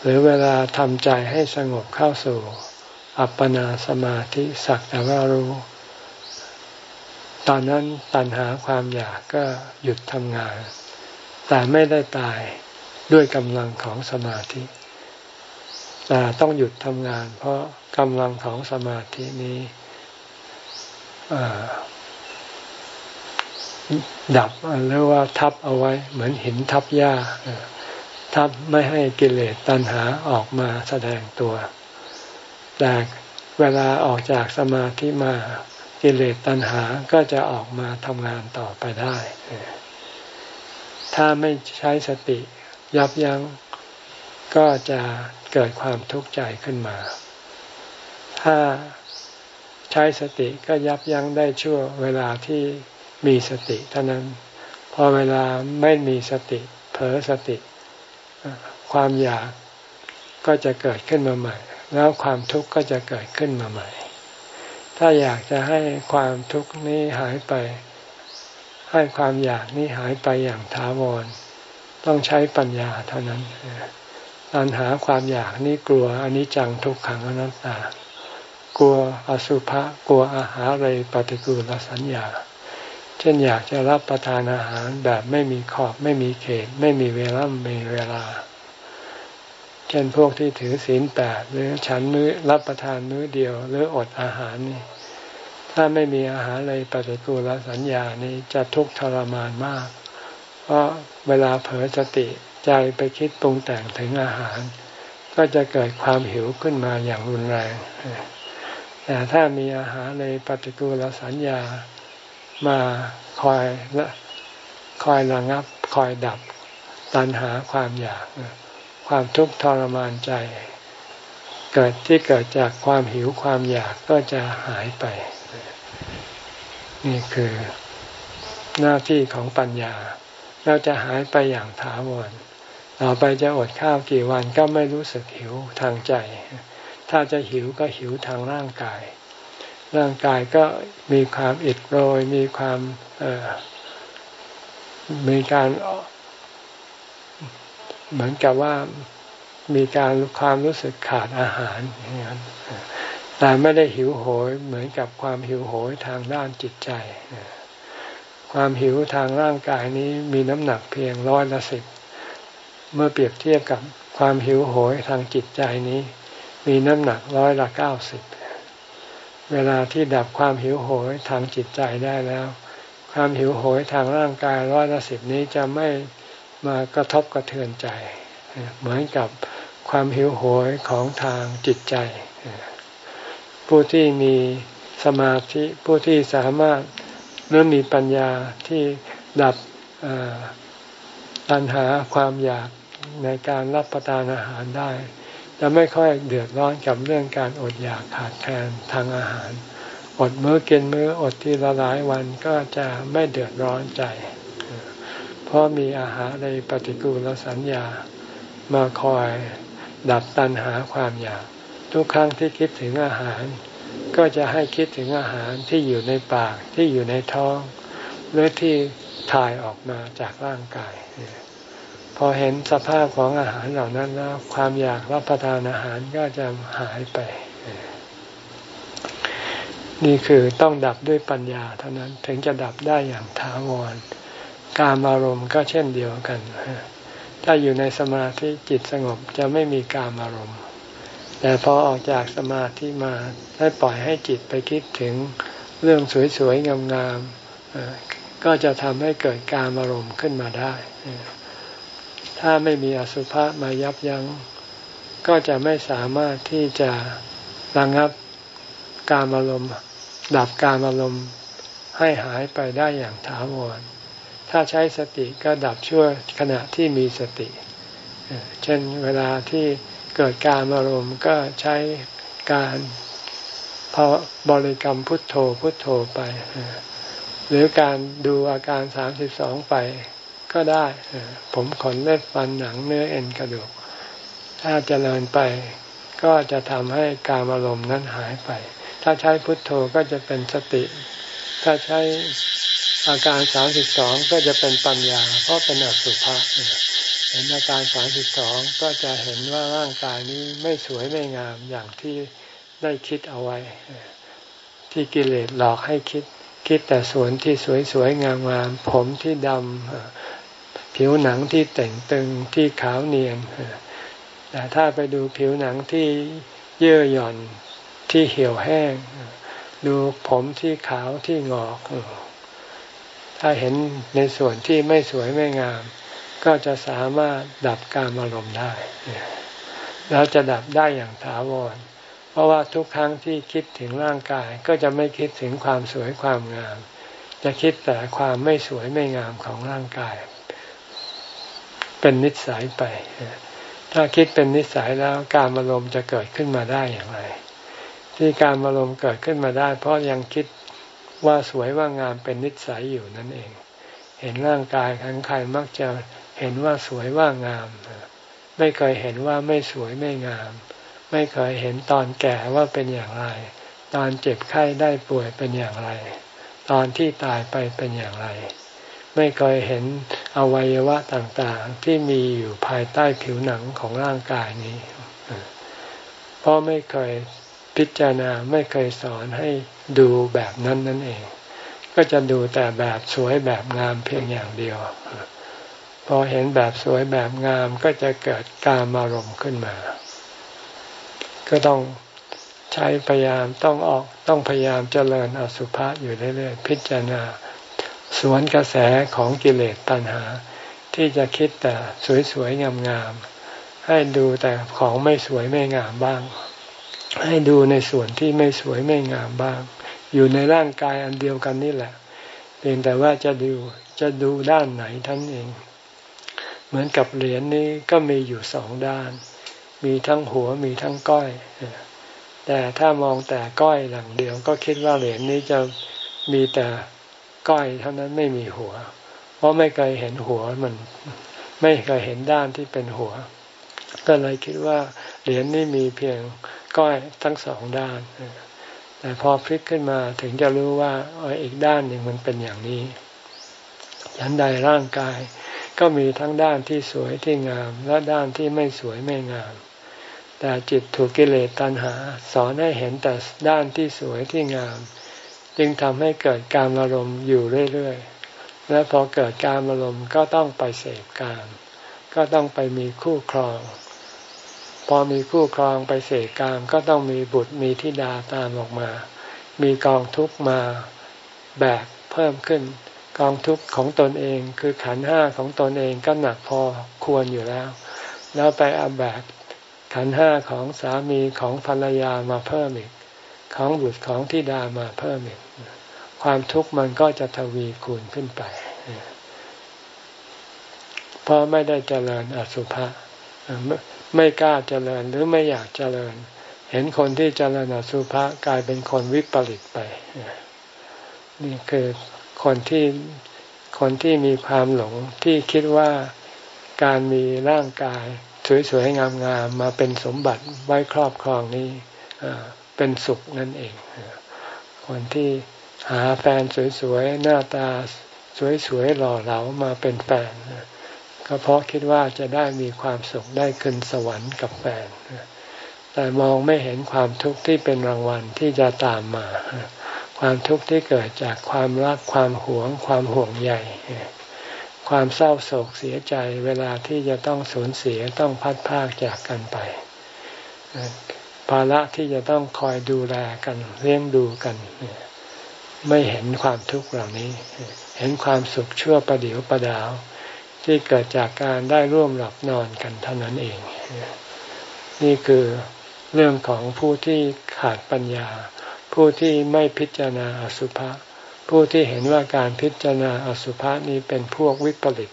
หรือเวลาทำใจให้สงบเข้าสู่ อัปปนาสมาธิสักแต่ว่ารู้ตอนนั้นตัณหาความอยากก็หยุดทำงาน แต่ไม่ได้ตายด้วยกำลังของสมาธิแต่ต้องหยุดทำงาน เพราะกำลังของสมาธินี้ดับหรือว่าทับเอาไว้ เหมือนหินทับหญ้าทับไม่ให้กิเลสตัณหาออกมาแสดงตัว แต่เวลาออกจากสมาธิมากิเลสตัณหาก็จะออกมาทำงานต่อไปได้ ถ้าไม่ใช้สติ ยับยัง้งก็จะเกิดความทุกข์ใจขึ้นมา ถ้าใช้สติก็ยับยั้งได้ชั่วเวลาที่มีสติเท่านั้น พอเวลาไม่มีสติ เผลอสติ ความอยากก็จะเกิดขึ้นมาใหม่ แล้วความทุกข์ก็จะเกิดขึ้นมาใหม่ ถ้าอยากจะให้ความทุกข์นี้หายไป ให้ความอยากนี้หายไปอย่างถาวร ต้องใช้ปัญญาเท่านั้นการหาความอยากนี่กลัวอันนี้จังทุกขังอนัตตา กลัวอสุภะกลัวอาหารเลยปฏิกูลสัญญา เช่นอยากจะรับประทานอาหารแบบไม่มีขอบไม่มีเขต ไม่มีเวลาไม่มีเวลา เช่นพวกที่ถือศีลแปดหรือฉันมื้อรับประทานมื้อเดียว หรืออดอาหารนี่ ถ้าไม่มีอาหารเลยปฏิกูลสัญญานี้จะทุกข์ทรมานมาก เพราะเวลาเผลอสติใจไปคิดปรุงแต่งถึงอาหาร ก็จะเกิดความหิวขึ้นมาอย่างรุนแรง แต่ถ้ามีอาหารในปฏิกูลสัญญามาคอยละคอยระงับคอยดับตัณหาความอยาก ความทุกข์ทรมานใจ เกิดที่เกิดจากความหิวความอยากก็จะหายไป นี่คือหน้าที่ของปัญญา เราจะหายไปอย่างถาวรต่อไปจะอดข้าวกี่วันก็ไม่รู้สึกหิวทางใจ ถ้าจะหิวก็หิวทางร่างกาย ร่างกายก็มีความอิดโรย มีความมีการเหมือนกับว่ามีการความรู้สึกขาดอาหารอย่างนั้น แต่ไม่ได้หิวโหยเหมือนกับความหิวโหยทางด้านจิตใจ ความหิวทางร่างกายนี้มีน้ำหนักเพียงร้อยละสิบ เมื่อเปรียบเทียบกับความหิวโหยทางจิตใจนี้ มีน้ำหนักร้อยละเก้าสิบ เวลาที่ดับความหิวโหยทางจิตใจได้แล้ว ความหิวโหยทางร่างกายร้อยละสิบนี้จะไม่มากระทบกระเทือนใจ เหมือนกับความหิวโหยของทางจิตใจ ผู้ที่มีสมาธิผู้ที่สามารถเรื่อมีปัญญาที่ดับตัณหาความอยากในการรับประทานอาหารได้ จะไม่ค่อยเดือดร้อนกับเรื่องการอดอยากขาดแคลนทางอาหาร อดมื้อกินมื้ออดทีละหลายวันก็จะไม่เดือดร้อนใจ เพราะมีอาหารในปฏิกูลสัญญามาคอยดับตัณหาความอยาก ทุกครั้งที่คิดถึงอาหาร ก็จะให้คิดถึงอาหารที่อยู่ในปากที่อยู่ในท้อง หรือที่ถ่ายออกมาจากร่างกาย พอเห็นสภาพของอาหารเหล่านั้นแล้วความอยากรับประทานอาหารก็จะหายไป นี่คือต้องดับด้วยปัญญาเท่านั้นถึงจะดับได้อย่างถาวร การอารมณ์ก็เช่นเดียวกัน ถ้าอยู่ในสมาธิจิตสงบจะไม่มีการอารมณ์ แต่พอออกจากสมาธิมาได้ปล่อยให้จิตไปคิดถึงเรื่องสวยๆงามๆก็จะทำให้เกิดการอารมณ์ขึ้นมาได้ ถ้าไม่มีอสุภะมายับยัง้ง ก็จะไม่สามารถที่จะระงับการอารมณ์ดับการอารมณ์ให้หายไปได้อย่างถาวร ถ้าใช้สติก็ดับชั่วขณะที่มีสติ เช่นเวลาที่ เกิดการอารมณ์ก็ใช้การพอบริกรรมพุทโธพุทโธไป หรือการดูอาการสามสิบสองไปก็ได้ ผมขนเล็บฟันหนังเนื้อเอ็นกระดูก ถ้าเจริญไปก็จะทำให้การอารมณ์นั้นหายไป ถ้าใช้พุทโธก็จะเป็นสติ ถ้าใช้อาการสามสิบสองก็จะเป็นปัญญา เพราะเป็นอสุภะ เห็นอาการสามสิบสองก็จะเห็นว่าร่างกายนี้ไม่สวยไม่งามอย่างที่ได้คิดเอาไว้ ที่กิเลสหลอกให้คิด คิดแต่ส่วนที่สวยๆงามๆผมที่ดำผิวหนังที่แต่งตึงที่ขาวเนียนแต่ถ้าไปดูผิวหนังที่เยื่อหย่อนที่เหี่ยวแห้ง ดูผมที่ขาวที่งอก ถ้าเห็นในส่วนที่ไม่สวยไม่งาม ก็จะสามารถดับการอารมณ์ได้ แล้วจะดับได้อย่างถาวร เพราะว่าทุกครั้งที่คิดถึงร่างกายก็จะไม่คิดถึงความสวยความงาม จะคิดแต่ความไม่สวยไม่งามของร่างกาย เป็นนิสัยไป ถ้าคิดเป็นนิสัยแล้วการอารมณ์จะเกิดขึ้นมาได้อย่างไร ที่การอารมณ์เกิดขึ้นมาได้ เพราะยังคิดว่าสวยว่างามเป็นนิสัยอยู่นั่นเอง เห็นร่างกายของใครมักจะ เห็นว่าสวยว่างาม ไม่เคยเห็นว่าไม่สวยไม่งาม ไม่เคยเห็นตอนแก่ว่าเป็นอย่างไร ตอนเจ็บไข้ได้ป่วยเป็นอย่างไร ตอนที่ตายไปเป็นอย่างไร ไม่เคยเห็นอวัยวะต่างๆ ที่มีอยู่ภายใต้ผิวหนังของร่างกายนี้ เพราะไม่เคยพิจารณาไม่เคยสอนให้ดูแบบนั้นนั่นเอง ก็จะดูแต่แบบสวยแบบงามเพียงอย่างเดียว พอเห็นแบบสวยแบบงามก็จะเกิดการมารมณ์ขึ้นมา ก็ต้องใช้พยายามต้องออกต้องพยายามเจริญอสุภะอยู่เรื่อยๆพิจารณา สวนกระแสของกิเลสตัณหา ที่จะคิดแต่สวยๆงามๆให้ดูแต่ของไม่สวยไม่งามบ้าง ให้ดูในส่วนที่ไม่สวยไม่งามบ้าง อยู่ในร่างกายอันเดียวกันนี่แหละเพียงแต่ว่าจะดูจะดูด้านไหนท่านเอง เหมือนกับเหรียญนี้ก็มีอยู่สองด้าน มีทั้งหัวมีทั้งก้อย แต่ถ้ามองแต่ก้อยหลังเดียวก็คิดว่าเหรียญนี้จะมีแต่ก้อยเท่านั้นไม่มีหัว เพราะไม่เคยเห็นหัวมันไม่เคยเห็นด้านที่เป็นหัว ก็เลยคิดว่าเหรียญนี้มีเพียงก้อยทั้งสองด้านแต่พอพลิกขึ้นมาถึงจะรู้ว่าอีกด้านหนึ่งมันเป็นอย่างนี้ยันใดร่างกาย ก็มีทั้งด้านที่สวยที่งาม และด้านที่ไม่สวยไม่งาม แต่จิตถูกกิเลสตัณหา สอนให้เห็นแต่ด้านที่สวยที่งาม จึงทำให้เกิดการอารมณ์อยู่เรื่อยๆ และพอเกิดการอารมณ์ก็ต้องไปเสพการก็ต้องไปมีคู่ครอง พอมีคู่ครองไปเสพกามก็ต้องมีบุตรมีธิดาตามออกมา มีกองทุกมาแบกเพิ่มขึ้น กองทุกข์ของตนเอง คือขันห้าของตนเองก็หนักพอควรอยู่แล้ว แล้วไปเอาแบกขันห้าของสามีของภรรยามาเพิ่มอีก ของบุตรของทิดามาเพิ่มอีก ความทุกข์มันก็จะทวีคูณขึ้นไป เพราะไม่ได้เจริญอสุภะไม่กล้าเจริญหรือไม่อยากเจริญ เห็นคนที่เจริญอสุภะกลายเป็นคนวิปริตไปนี่คือ คนที่คนที่มีความหลงที่คิดว่าการมีร่างกายสวยๆงามๆมาเป็นสมบัติไว้ครอบครองนี้เป็นสุขนั่นเอง คนที่หาแฟนสวยๆหน้าตาสวยๆหล่อเหลามาเป็นแฟนก็เพราะคิดว่าจะได้มีความสุขได้ขึ้นสวรรค์กับแฟนแต่มองไม่เห็นความทุกข์ที่เป็นรางวัลที่จะตามมา ความทุกข์ที่เกิดจากความรักความหวง ความห่วงใยความเศร้าโศกเสียใจเวลาที่จะต้องสูญเสียต้องพัดพากจากกันไปภาระที่จะต้องคอยดูแลกันเลี้ยงดูกัน ไม่เห็นความทุกข์เหล่านี้ เห็นความสุขชั่วประเดียวประดาว ที่เกิดจากการได้ร่วมหลับนอนกันเท่านั้นเอง นี่คือเรื่องของผู้ที่ขาดปัญญา ผู้ที่ไม่พิจารณาอสุภะผู้ที่เห็นว่าการพิจารณาอสุภะนี้เป็นพวกวิปริต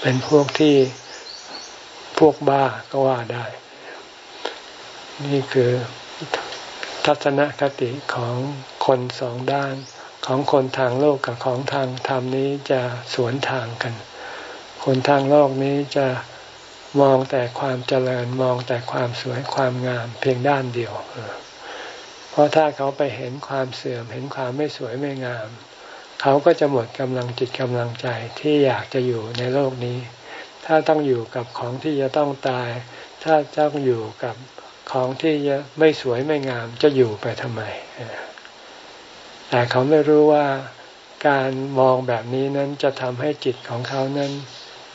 เป็นพวกที่พวกบ้าก็ว่าได้ นี่คือทัศนคติของคนสองด้านของคนทางโลกกับของทางธรรมนี้จะสวนทางกัน คนทางโลกนี้จะ มองแต่ความเจริญมองแต่ความสวยความงามเพียงด้านเดียว เพราะถ้าเขาไปเห็นความเสื่อมเห็นความไม่สวยไม่งาม เขาก็จะหมดกำลังจิตกำลังใจที่อยากจะอยู่ในโลกนี้ ถ้าต้องอยู่กับของที่จะต้องตาย ถ้าต้องอยู่กับของที่จะไม่สวยไม่งามจะอยู่ไปทำไม แต่เขาไม่รู้ว่าการมองแบบนี้นั้นจะทำให้จิตของเขานั้น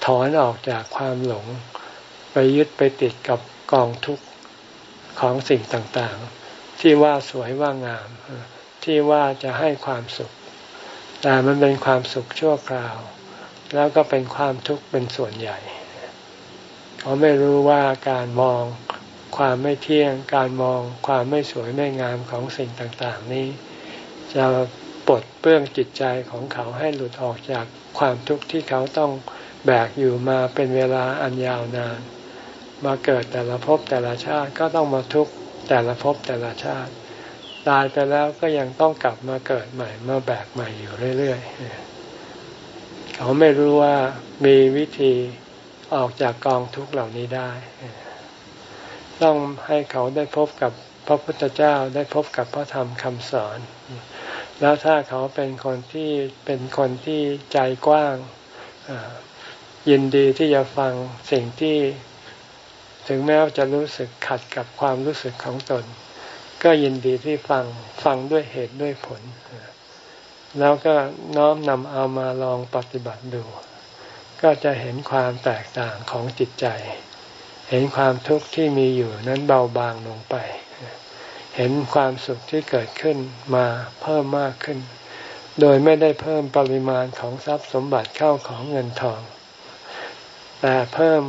ถอนออกจากความหลง ไปยึดไปติดกับกองทุกข์ของสิ่งต่างๆ ที่ว่าสวยว่างาม ที่ว่าจะให้ความสุข แต่มันเป็นความสุขชั่วคราว แล้วก็เป็นความทุกข์เป็นส่วนใหญ่ เขาไม่รู้ว่าการมองความไม่เที่ยง การมองความไม่สวยไม่งามของสิ่งต่างๆ นี้ จะปลดเปื้องจิตใจของเขาให้หลุดออกจากความทุกข์ที่เขาต้องแบกอยู่มาเป็นเวลาอันยาวนาน มาเกิดแต่ละภพแต่ละชาติก็ต้องมาทุกข์แต่ละภพแต่ละชาติ ตายไปแล้วก็ยังต้องกลับมาเกิดใหม่มาแบกใหม่อยู่เรื่อยๆ เขาไม่รู้ว่ามีวิธีออกจากกองทุกข์เหล่านี้ได้ ต้องให้เขาได้พบกับพระพุทธเจ้าได้พบกับพระธรรมคำสอน แล้วถ้าเขาเป็นคนที่เป็นคนที่ใจกว้างยินดีที่จะฟังสิ่งที่ ถึงแม้ว่าจะรู้สึกขัดกับความรู้สึกของตน ก็ยินดีที่ฟังฟังด้วยเหตุด้วยผล แล้วก็น้อมนำเอามาลองปฏิบัติดู ก็จะเห็นความแตกต่างของจิตใจ เห็นความทุกข์ที่มีอยู่นั้นเบาบางลงไป เห็นความสุขที่เกิดขึ้นมาเพิ่มมากขึ้น โดยไม่ได้เพิ่มปริมาณของทรัพย์สมบัติเข้าของเงินทอง แต่เพิ่ม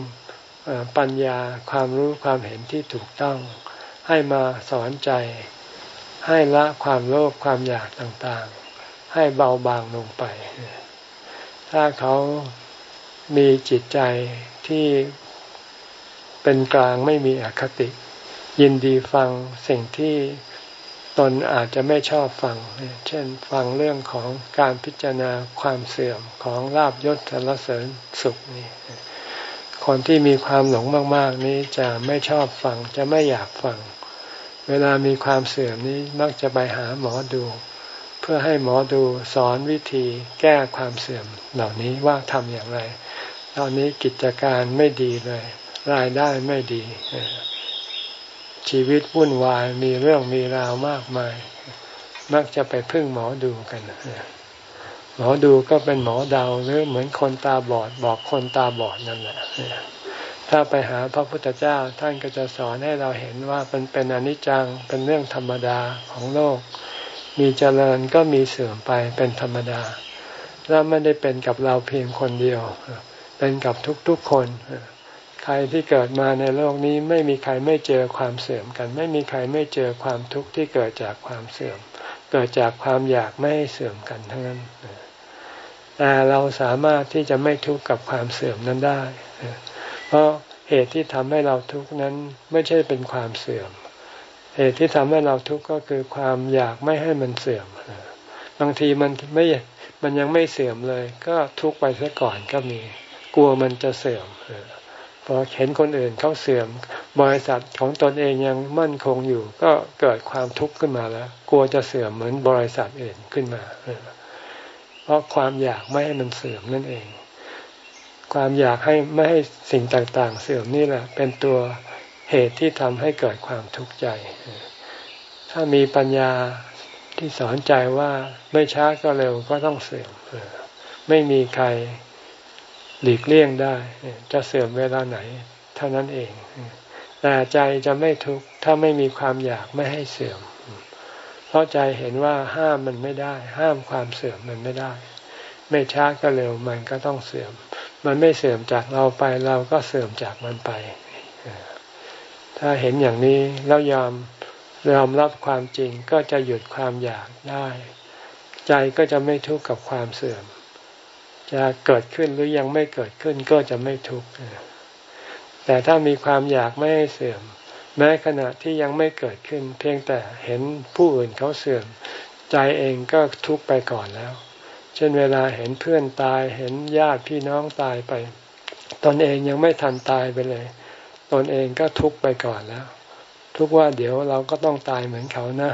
ปัญญาความรู้ความเห็นที่ถูกต้อง ให้มาสอนใจ ให้ละความโลภความอยากต่างๆ ให้เบาบางลงไป ถ้าเขามีจิตใจที่เป็นกลางไม่มีอคติ ยินดีฟังสิ่งที่ตนอาจจะไม่ชอบฟัง เช่นฟังเรื่องของการพิจารณาความเสื่อมของลาบยศสรรเสริญสุขนี่ คนที่มีความหลงมาก ๆ นี้จะไม่ชอบฟัง จะไม่อยากฟัง เวลามีความเสื่อมนี้มักจะไปหาหมอดู เพื่อให้หมอดูสอนวิธีแก้ความเสื่อมเหล่านี้ว่าทำอย่างไร ตอนนี้กิจการไม่ดีเลย รายได้ไม่ดี ชีวิตวุ่นวายมีเรื่องมีราวมากมาย มักจะไปพึ่งหมอดูกัน หมอดูก็เป็นหมอเดาหรือเหมือนคนตาบอดบอกคนตาบอดนั่นแหละถ้าไปหาพระพุทธเจ้าท่านก็จะสอนให้เราเห็นว่าเป็นเป็นอนิจจังเป็นเรื่องธรรมดาของโลก มีเจริญก็มีเสื่อมไปเป็นธรรมดา แล้วไม่ได้เป็นกับเราเพียงคนเดียว เป็นกับทุกๆคน ใครที่เกิดมาในโลกนี้ไม่มีใครไม่เจอความเสื่อมกัน ไม่มีใครไม่เจอความทุกข์ที่เกิดจากความเสื่อม เกิดจากความอยากไม่ให้เสื่อมกันทั้งนั้นแต่เราสามารถที่จะไม่ทุกข์กับความเสื่อมนั้นได้ เพราะเหตุที่ทำให้เราทุกข์นั้นไม่ใช่เป็นความเสื่อม เหตุที่ทำให้เราทุกข์ก็คือความอยากไม่ให้มันเสื่อม บางทีมันไม่มันยังไม่เสื่อมเลย ก็ทุกข์ไปซะก่อนก็มี กลัวมันจะเสื่อมพอ เห็นคนอื่นเขาเสื่อม บริษัทของตนเองยังมั่นคงอยู่ ก็เกิดความทุกข์ขึ้นมาแล้ว กลัวจะเสื่อมเหมือนบริษัทอื่นขึ้นมา เพราะความอยากไม่ให้มันเสื่อมนั่นเอง ความอยากให้ไม่ให้สิ่งต่างๆ เสื่อมนี่แหละ เป็นตัวเหตุที่ทำให้เกิดความทุกข์ใจ ถ้ามีปัญญาที่สอนใจว่าไม่ช้าก็เร็วก็ต้องเสื่อมไม่มีใคร หลีกเลี่ยงได้ จะเสื่อมเวลาไหน เท่านั้นเอง แต่ใจจะไม่ทุกข์ถ้าไม่มีความอยากไม่ให้เสื่อม เพราะใจเห็นว่าห้ามมันไม่ได้ ห้ามความเสื่อมมันไม่ได้ ไม่ช้าก็เร็วมันก็ต้องเสื่อม มันไม่เสื่อมจากเราไปเราก็เสื่อมจากมันไป ถ้าเห็นอย่างนี้แล้วยอมยอมรับความจริงก็จะหยุดความอยากได้ ใจก็จะไม่ทุกข์กับความเสื่อม จะเกิดขึ้นหรือยังไม่เกิดขึ้นก็จะไม่ทุกข์แต่ถ้ามีความอยากไม่ให้เสื่อม แม้ขณะที่ยังไม่เกิดขึ้น เพียงแต่เห็นผู้อื่นเขาเสื่อม ใจเองก็ทุกข์ไปก่อนแล้ว เช่นเวลาเห็นเพื่อนตายเห็นญาติพี่น้องตายไป ตนเองยังไม่ทันตายไปเลย ตนเองก็ทุกข์ไปก่อนแล้ว ทุกว่าเดี๋ยวเราก็ต้องตายเหมือนเขานะ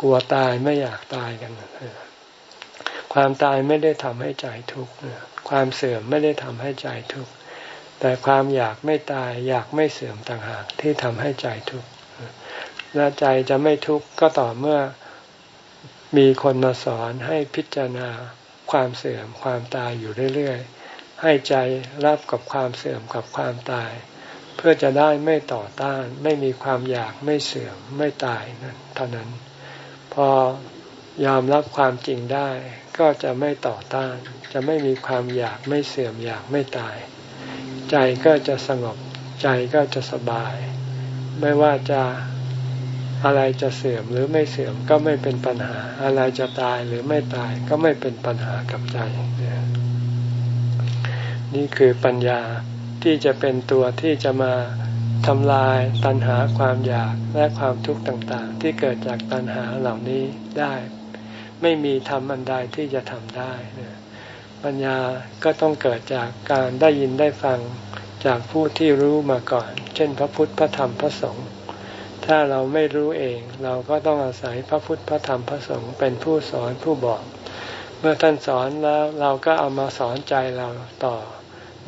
กลัวตายไม่อยากตายกัน ความตายไม่ได้ทำให้ใจทุกข์ความเสื่อมไม่ได้ทำให้ใจทุกข์แต่ความอยากไม่ตายอยากไม่เสื่อมต่างหากที่ทำให้ใจทุกข์และใจจะไม่ทุกข์ก็ต่อเมื่อมีคนมาสอนให้พิจารณาความเสื่อมความตายอยู่เรื่อยๆ ให้ใจรับกับความเสื่อมกับความตาย เพื่อจะได้ไม่ต่อต้าน ไม่มีความอยากไม่เสื่อมไม่ตายนั่นเท่านั้น พอยอมรับความจริงได้ ก็จะไม่ต่อต้าน จะไม่มีความอยากไม่เสื่อมอยากไม่ตาย ใจก็จะสงบ ใจก็จะสบาย ไม่ว่าจะอะไรจะเสื่อมหรือไม่เสื่อมก็ไม่เป็นปัญหา อะไรจะตายหรือไม่ตายก็ไม่เป็นปัญหากับใจ นี่คือปัญญาที่จะเป็นตัวที่จะมาทำลายตัณหาความอยากและความทุกข์ต่างๆ ที่เกิดจากตัณหาเหล่านี้ได้ ไม่มีธรรมอันใดที่จะทำได้ปัญญาก็ต้องเกิดจากการได้ยินได้ฟังจากผู้ที่รู้มาก่อน เช่น พระพุทธพระธรรมพระสงฆ์ถ้าเราไม่รู้เองเราก็ต้องอาศัยพระพุทธพระธรรมพระสงฆ์เป็นผู้สอนผู้บอก เมื่อท่านสอนแล้วเราก็เอามาสอนใจเราต่อ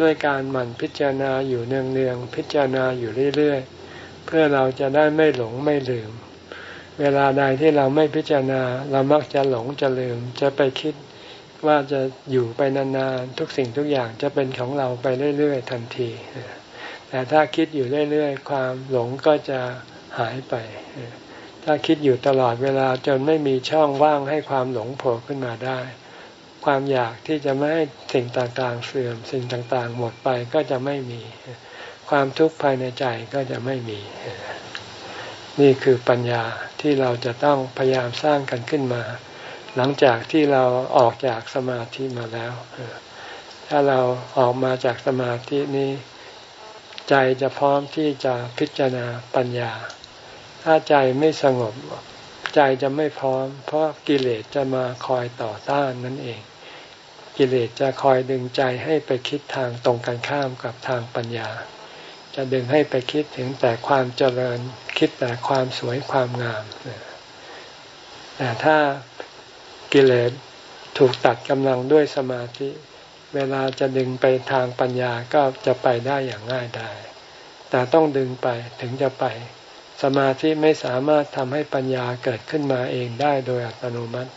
ด้วยการหมั่นพิจารณาอยู่เนืองๆพิจารณาอยู่เรื่อยๆเพื่อเราจะได้ไม่หลงไม่ลืม เวลาใดที่เราไม่พิจารณา เรามักจะหลงจะลืม จะไปคิดว่าจะอยู่ไปนานๆทุกสิ่งทุกอย่างจะเป็นของเราไปเรื่อยๆทันที แต่ถ้าคิดอยู่เรื่อยๆ ความหลงก็จะหายไป ถ้าคิดอยู่ตลอดเวลาจนไม่มีช่องว่างให้ความหลงโผล่ขึ้นมาได้ ความอยากที่จะไม่ให้สิ่งต่างๆเสื่อม สิ่งต่างๆ หมดไปก็จะไม่มี ความทุกข์ภายในใจก็จะไม่มี นี่คือปัญญา ที่เราจะต้องพยายามสร้างกันขึ้นมา หลังจากที่เราออกจากสมาธิมาแล้ว ถ้าเราออกมาจากสมาธินี้ ใจจะพร้อมที่จะพิจารณาปัญญา ถ้าใจไม่สงบใจจะไม่พร้อม เพราะกิเลสจะมาคอยต่อต้านนั่นเอง กิเลสจะคอยดึงใจให้ไปคิดทางตรงกันข้ามกับทางปัญญา จะดึงให้ไปคิดถึงแต่ความเจริญ คิดแต่ความสวยความงามแต่ถ้ากิเลสถูกตัดกำลังด้วยสมาธิ เวลาจะดึงไปทางปัญญาก็จะไปได้อย่างง่ายได้แต่ต้องดึงไปถึงจะไป สมาธิไม่สามารถทำให้ปัญญาเกิดขึ้นมาเองได้โดยอัตโนมัติ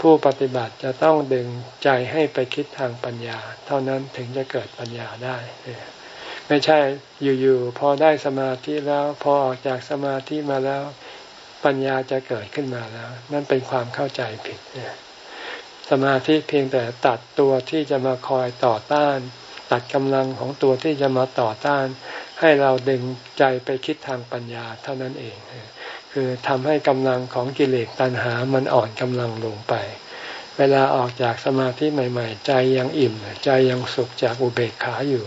ผู้ปฏิบัติจะต้องดึงใจให้ไปคิดทางปัญญา เท่านั้นถึงจะเกิดปัญญาได้ ไม่ใช่อยู่ๆพอได้สมาธิแล้วพอออกจากสมาธิมาแล้ว ปัญญาจะเกิดขึ้นมาแล้ว นั่นเป็นความเข้าใจผิดสมาธิเพียงแต่ตัดตัวที่จะมาคอยต่อต้าน ตัดกำลังของตัวที่จะมาต่อต้าน ให้เราดึงใจไปคิดทางปัญญาเท่านั้นเอง คือทำให้กำลังของกิเลสตัณหามันอ่อนกำลังลงไปเวลาออกจากสมาธิใหม่ ๆ ใจยังอิ่ม ใจยังสุขจากอุเบกขาอยู่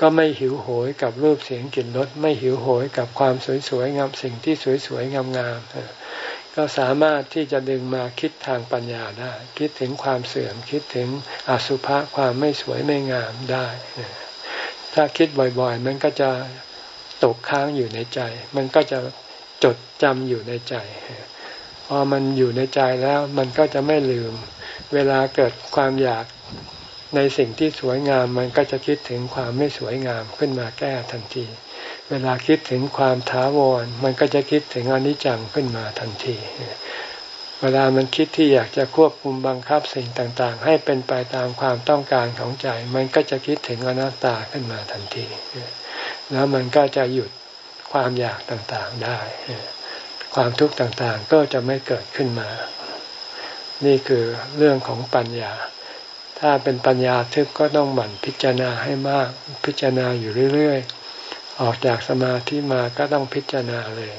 ก็ไม่หิวโหยกับรูปเสียงกลิ่นรสไม่หิวโหยกับความสวยๆงามสิ่งที่สวยๆงามๆก็สามารถที่จะดึงมาคิดทางปัญญาได้ คิดถึงความเสื่อม คิดถึงอสุภะความไม่สวยไม่งามได้ ถ้าคิดบ่อยๆ มันก็จะตกค้างอยู่ในใจ มันก็จะจดจำอยู่ในใจพอมันอยู่ในใจแล้วมันก็จะไม่ลืม เวลาเกิดความอยาก ในสิ่งที่สวยงามมันก็จะคิดถึงความไม่สวยงามขึ้นมาแก้ทันที เวลาคิดถึงความท้าวร มันก็จะคิดถึงอนิจจังขึ้นมาทันที เวลามันคิดที่อยากจะควบคุมบังคับสิ่งต่างๆ ให้เป็นไปตามความต้องการของใจ มันก็จะคิดถึงอนัตตาขึ้นมาทันที แล้วมันก็จะหยุดความอยากต่างๆได้ ความทุกข์ต่างๆก็จะไม่เกิดขึ้นมา นี่คือเรื่องของปัญญา ถ้าเป็นปัญญาทึบก็ต้องหมั่นพิจารณาให้มาก พิจารณาอยู่เรื่อยๆ ออกจากสมาธิมาก็ต้องพิจารณาเลย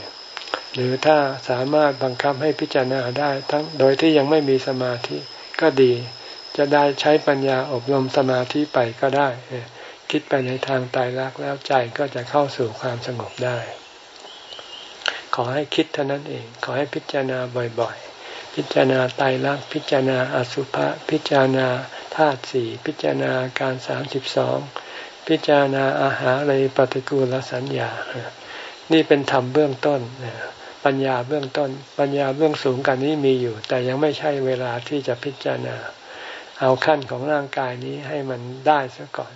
หรือถ้าสามารถบังคับให้พิจารณาได้ทั้งโดยที่ยังไม่มีสมาธิก็ดี จะได้ใช้ปัญญาอบรมสมาธิไปก็ได้ คิดไปในทางตายรักแล้วใจก็จะเข้าสู่ความสงบได้ ขอให้คิดเท่านั้นเอง ขอให้พิจารณาบ่อยๆ พิจารณาตายรักพิจารณาอสุภะพิจารณา ธาตุสี่พิจารณาการสามสิบสองพิจารณาอาหารเลยปฏิกูลสัญญา นี่เป็นธรรมเบื้องต้น ปัญญาเบื้องต้น ปัญญาเบื้องสูงกันนี้มีอยู่ แต่ยังไม่ใช่เวลาที่จะพิจารณา เอาขั้นของร่างกายนี้ให้มันได้ซะก่อน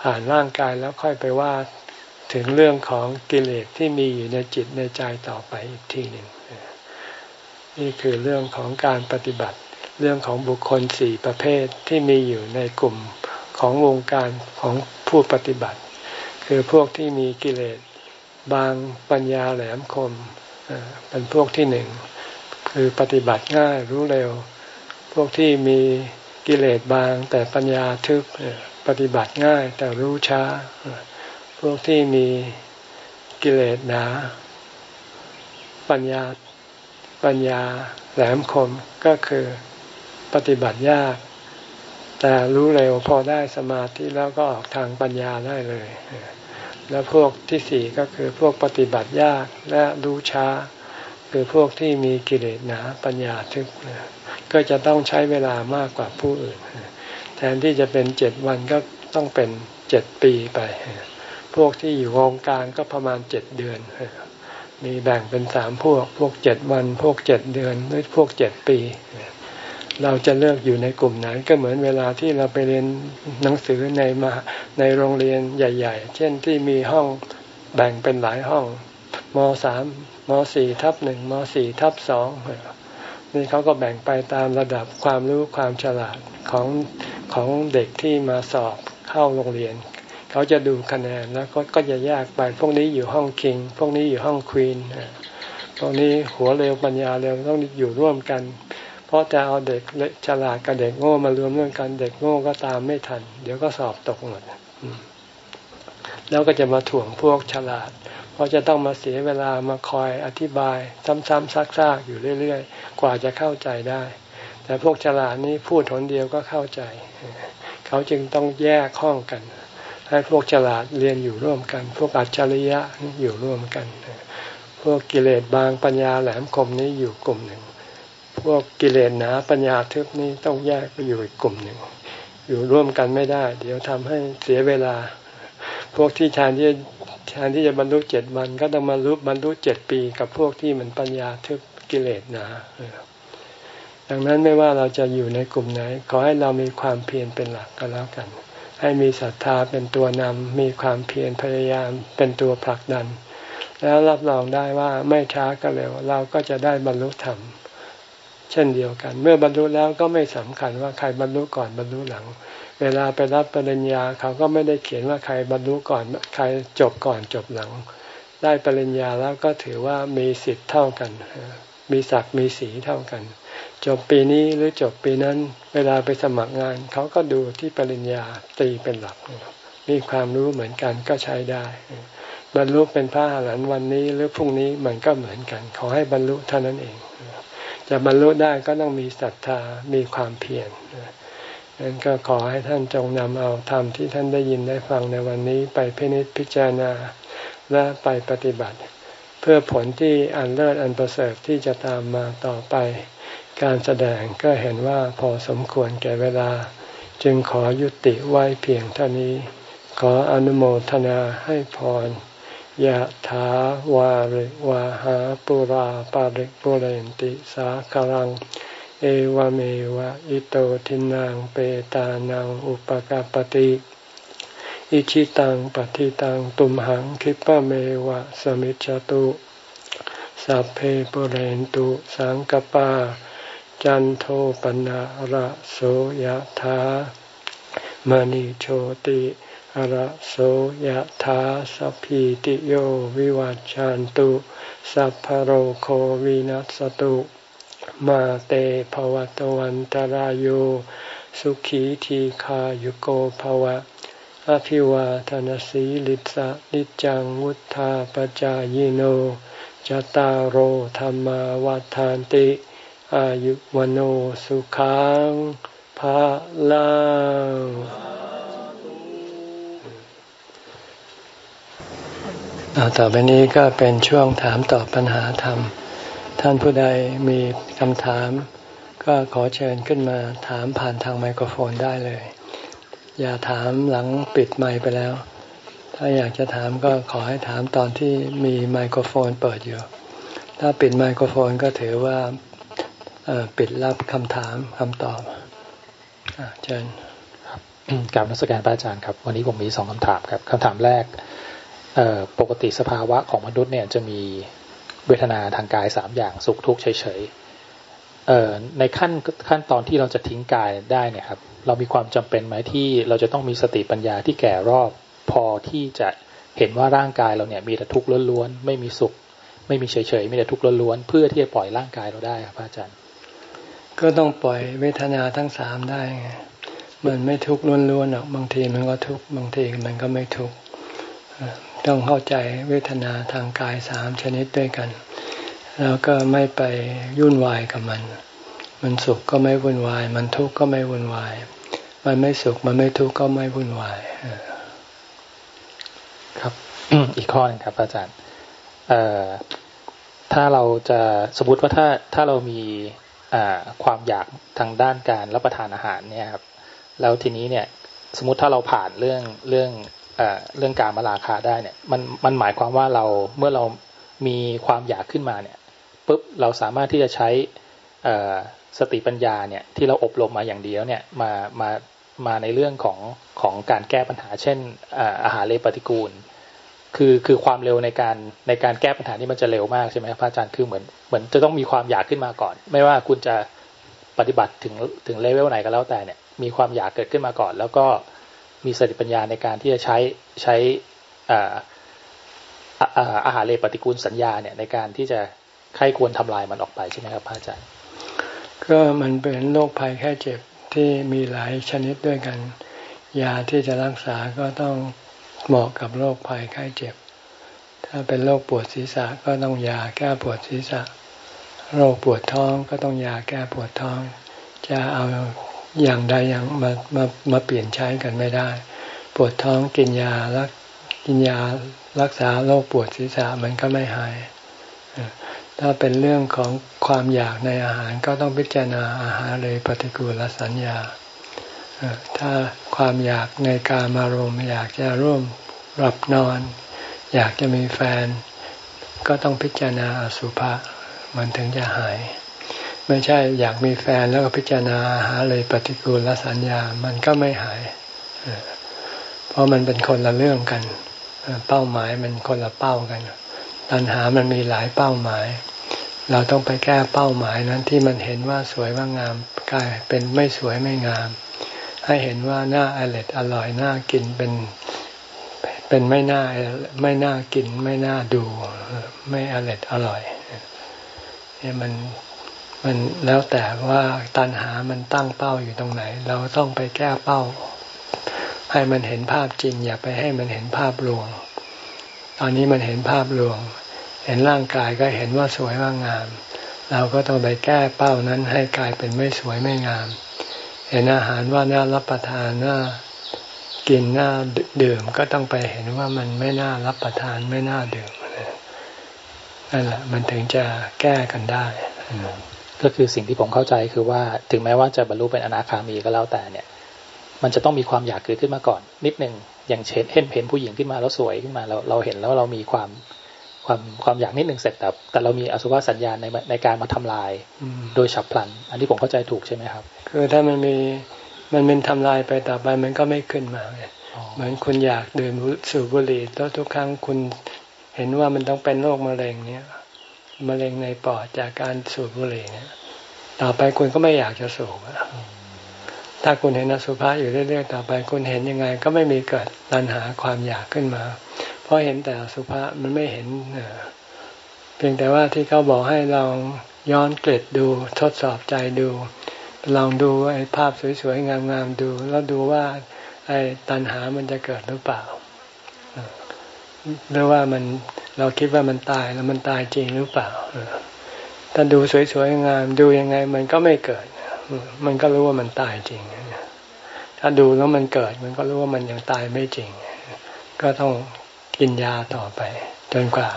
ผ่านร่างกายแล้วค่อยไปว่าถึงเรื่องของกิเลสที่มีอยู่ในจิตในใจต่อไปอีกทีหนึ่งนี่คือเรื่องของการปฏิบัติ เรื่องของบุคคลสี่ประเภทที่มีอยู่ในกลุ่มของวงการของผู้ปฏิบัติ คือพวกที่มีกิเลสบางปัญญาแหลมคมเป็นพวกที่หนึ่งคือปฏิบัติง่ายรู้เร็ว พวกที่มีกิเลสบางแต่ปัญญาทึบปฏิบัติง่ายแต่รู้ช้า พวกที่มีกิเลสหนา ปัญญาปัญญาแหลมคมก็คือ ปฏิบัติยาก แต่รู้เร็วพอได้สมาธิแล้วก็ออกทางปัญญาได้เลย แล้วพวกที่สี่ก็คือพวกปฏิบัติยากและรู้ช้า คือพวกที่มีกิเลสหนาปัญญาทึบก็จะต้องใช้เวลามากกว่าผู้อื่น แทนที่จะเป็นเจ็ดวันก็ต้องเป็นเจ็ดปีไป พวกที่อยู่วงการก็ประมาณเจ็ดเดือนมีแบ่งเป็นสามพวก พวกเจ็ดวัน พวกเจ็ดเดือน หรือพวกเจ็ดปี เราจะเลือกอยู่ในกลุ่มไหนก็เหมือนเวลาที่เราไปเรียนหนังสือในมาในโรงเรียนใหญ่ ๆ เช่นที่มีห้องแบ่งเป็นหลายห้องมสามมสี่ทับหนึ่งมสี่ทับสองนี่เขาก็แบ่งไปตามระดับความรู้ความฉลาดของของเด็กที่มาสอบเข้าโรงเรียน เขาจะดูคะแนนแล้วก็ก็จะแยกไปพวกนี้อยู่ห้องคิง พวกนี้อยู่ห้องควีนพวกนี้หัวเร็วปัญญาเร็วต้องอยู่ร่วมกัน เพราะจะเอาเด็กฉลาดกับเด็กโง่มารวมเรื่องกันเด็กโง่ก็ตามไม่ทัน เดี๋ยวก็สอบตกหมดแล้วก็จะมาถ่วงพวกฉลาด เพราะจะต้องมาเสียเวลามาคอยอธิบาย ซ้ำๆซักๆอยู่เรื่อยๆ กว่าจะเข้าใจได้ แต่พวกฉลาดนี้พูดหนเดียวก็เข้าใจ เขาจึงต้องแยกห้องกัน ให้พวกฉลาดเรียนอยู่ร่วมกัน พวกอัจฉริยะอยู่ร่วมกัน พวกกิเลสบางปัญญาแหลมคมนี้อยู่กลุ่มหนึ่ง พวกกิเลสหนาปัญญาทึบนี้ต้องแยกไปอยู่อีกกลุ่มหนึ่ง อยู่ร่วมกันไม่ได้ เดี๋ยวทำให้เสียเวลา พวกที่แทนที่แทนที่จะบรรลุเจ็ดวัน ก็ต้องมารุบรรลุเจ็ดปีกับพวกที่มันปัญญาทึบกิเลสหนาดังนั้นไม่ว่าเราจะอยู่ในกลุ่มไหน ขอให้เรามีความเพียรเป็นหลักก็แล้วกัน ให้มีศรัทธาเป็นตัวนำมีความเพียรพยายามเป็นตัวผลักดัน แล้วรับรองได้ว่าไม่ช้าก็เร็วเราก็จะได้บรรลุธรรม เช่นเดียวกัน เมื่อบรรลุแล้วก็ไม่สำคัญว่าใครบรรลุก่อนบรรลุหลัง เวลาไปรับปริญญาเขาก็ไม่ได้เขียนว่าใครบรรลุก่อนใครจบก่อนจบหลัง ได้ปริญญาแล้วก็ถือว่ามีสิทธิ์เท่ากัน มีศักดิ์มีสีเท่ากัน จบปีนี้หรือจบปีนั้น เวลาไปสมัครงาน เขาก็ดูที่ปริญญาตีเป็นหลัก มีความรู้เหมือนกันก็ใช้ได้บรรลุเป็นพระอรหันต์วันนี้หรือพรุ่งนี้มันก็เหมือนกัน ขอให้บรรลุเท่านั้นเอง จะบรรลุได้ก็ต้องมีศรัทธามีความเพียรนั้นก็ขอให้ท่านจงนำเอาธรรมที่ท่านได้ยินได้ฟังในวันนี้ไปพินิจพิจารณาและไปปฏิบัติ เพื่อผลที่อันเลิศอันประเสริฐที่จะตามมาต่อไป การแสดงก็เห็นว่าพอสมควรแก่เวลา จึงขอยุติไว้เพียงเท่านี้ ขออนุโมทนาให้พร ยะถาวาริวาหาปุราปาริปุเรนติสาคารัง เอวเมวะอิโตทินังเปตานังอุปกาปติอิชิตังปฏิตังตุมหังคิปะเมวะสมิจจตุสัพเพปุเรนตุสังกปา จันโทปนะระโสยะถามณิโชติ ระโสยถาสัพพิติโยวิวัจจันตุ สัพพโรโควินัสตุ มาเตภวตวันตารโยสุขีทีขายุโกภวะ อภิวาทานสีลิสะนิจังวุธาปจายโนจตารโหธรรมวาทานติ อายุวโนสุขังภาลัง ต่อไปนี้ก็เป็นช่วงถามตอบปัญหาธรรม ท่านผู้ใดมีคำถาม ก็ขอเชิญขึ้นมาถามผ่านทางไมโครโฟนได้เลย อย่าถามหลังปิดไมค์ไปแล้ว ถ้าอยากจะถามก็ขอให้ถามตอนที่มีไมโครโฟนเปิดอยู่ ถ้าปิดไมโครโฟนก็ถือว่าปิดรับคำถามคำตอบเชิญครับกราบนักสการพระอาจารย์ครับ วันนี้ผมมีสองคำถามครับคำถามแรก ปกติสภาวะของมนุษย์เนี่ยจะมีเวทนาทางกายสามอย่างสุขทุกข์เฉยๆในขั้นขั้นตอนที่เราจะทิ้งกายได้เนี่ยครับ เรามีความจำเป็นไหมที่เราจะต้องมีสติปัญญาที่แก่รอบพอที่จะเห็นว่าร่างกายเราเนี่ยมีแต่ทุกข์ล้วนๆไม่มีสุข ไม่มีเฉยๆมีแต่ทุกข์ล้วนๆเพื่อที่จะปล่อยร่างกายเราได้ครับอาจารย์ ก็ต้องปล่อยเวทนาทั้งสามได้ไงมันไม่ทุกข์ล้วนๆหรอกบางทีมันก็ทุกข์บางทีมันก็ไม่ทุกข์ ต้องเข้าใจเวทนาทางกายสามชนิดด้วยกัน แล้วก็ไม่ไปยุ่นวายกับมัน มันสุขก็ไม่วุ่นวาย มันทุกข์ก็ไม่วุ่นวาย มันไม่สุขมันไม่ทุกข์ก็ไม่วุ่นวายครับอีกข้อนึงครับ อาจารย์ถ้าเราจะสมมติว่าถ้าถ้าเรามีความอยากทางด้านการรับประทานอาหารเนี่ยครับ แล้วทีนี้เนี่ย สมมติถ้าเราผ่านเรื่องเรื่อง เรื่องการมาราคาได้เนี่ยมันมันหมายความว่าเราเมื่อเรามีความอยากขึ้นมาเนี่ยปุ๊บเราสามารถที่จะใช้สติปัญญาเนี่ยที่เราอบรมมาอย่างเดียวเนี่ยมามามาในเรื่องของของการแก้ปัญหา เช่นอาหารเลปฏิกูล คือคือความเร็วในการในการแก้ปัญหานี่มันจะเร็วมากใช่ไหมครับอาจารย์คือเหมือนเหมือนจะต้องมีความอยากขึ้นมาก่อน ไม่ว่าคุณจะปฏิบัติถึงถึงเลเวลไหนก็แล้วแต่เนี่ยมีความอยากเกิดขึ้นมาก่อน แล้วก็ มีสติปัญญาในการที่จะใช้ใช้อาหารเลปฏิกูลสัญญาเนี่ยในการที่จะไข้ควรทำลายมันออกไปใช่ไหมครับพระอาจารย์ก็มันเป็นโรคภัยแค่เจ็บที่มีหลายชนิดด้วยกัน ยาที่จะรักษาก็ต้องเหมาะกับโรคภัยไข้เจ็บ ถ้าเป็นโรคปวดศีรษะก็ต้องยาแก้ปวดศีรษะ โรคปวดท้องก็ต้องยาแก้ปวดท้อง จะเอา อย่างใดอย่างมามามาเปลี่ยนใช้กันไม่ได้ ปวดท้องกินยาแล้วกินยารักษาโรคปวดศีรษะมันก็ไม่หาย ถ้าเป็นเรื่องของความอยากในอาหารก็ต้องพิจารณาอาหารเลยปฏิกูลสัญญา ถ้าความอยากในการมารมอยากจะร่วมรับนอน อยากจะมีแฟน ก็ต้องพิจารณาอสุภะมันถึงจะหาย ไม่ใช่อยากมีแฟนแล้วก็พิจารณาหาเลยปฏิกูลสัญญา มันก็ไม่หาย เพราะมันเป็นคนละเรื่องกัน เป้าหมายมันคนละเป้ากัน ตัณหามันมีหลายเป้าหมาย เราต้องไปแก้เป้าหมายนั้นที่มันเห็นว่าสวยว่างามกลายเป็นไม่สวยไม่งาม ให้เห็นว่าหน้าอร่อยอร่อยน่ากินเป็นเป็นไม่น่าไม่น่ากินไม่น่าดูไม่อร่อยอร่อยเนี่ยมัน มันแล้วแต่ว่าตัณหามันตั้งเป้าอยู่ตรงไหน เราต้องไปแก้เป้า ให้มันเห็นภาพจริง อย่าไปให้มันเห็นภาพลวง ตอนนี้มันเห็นภาพลวง เห็นร่างกายก็เห็นว่าสวยว่างาม เราก็ต้องไปแก้เป้านั้นให้กลายเป็นไม่สวยไม่งาม เห็นอาหารว่าน่ารับประทานน่ากินน่าดื่มก็ต้องไปเห็นว่ามันไม่น่ารับประทานไม่น่าดื่มนั่นแหละมันถึงจะแก้กันได้ ก็คือสิ่งที่ผมเข้าใจคือว่าถึงแม้ว่าจะบรรลุเป็นอนาคามีก็แล้วแต่เนี่ย มันจะต้องมีความอยากเกิดขึ้นมาก่อน นิดหนึ่งอย่างเช่นเห็นเห็นผู้หญิงขึ้นมาแล้วสวยขึ้นมาเราเราเห็นแล้วเรามีความความความอยากนิดหนึ่งเสร็จแต่แต่เรามีอสุภสัญญาณในในการมาทำลายโดยฉับพลัน อันนี้ผมเข้าใจถูกใช่ไหมครับ คือถ้ามันมีมันเป็นทำลายไปต่อไปมันก็ไม่ขึ้นมาเหมือนคุณอยากดื่มสูบบุหรี่แล้วทุกครั้งคุณเห็นว่ามันต้องเป็นโรคมะเร็งเนี่ย มะเร็งในปอดจากการสูบบุหรี่เนี่ย ต่อไปคุณก็ไม่อยากจะสูบถ้าคุณเห็นอสุภะอยู่เรื่อยๆต่อไปคุณเห็นยังไง ก็ไม่มีเกิดตัณหาความอยากขึ้นมา เพราะเห็นแต่อสุภะมันไม่เห็นเพียงแต่ว่าที่เขาบอกให้ลองย้อนเกล็ดดูทดสอบใจดู ลองดูไอ้ภาพสวยๆงามๆดู แล้วดูว่าไอ้ตัณหามันจะเกิดหรือเปล่า หรือว่ามันเราคิดว่ามันตายแล้วมันตายจริงหรือเปล่าถ้าดูสวยๆงามดูยังไงมันก็ไม่เกิด มันก็รู้ว่ามันตายจริง ถ้าดูแล้วมันเกิด มันก็รู้ว่ามันยังตายไม่จริง ก็ต้องกินยาต่อไป จนกว่า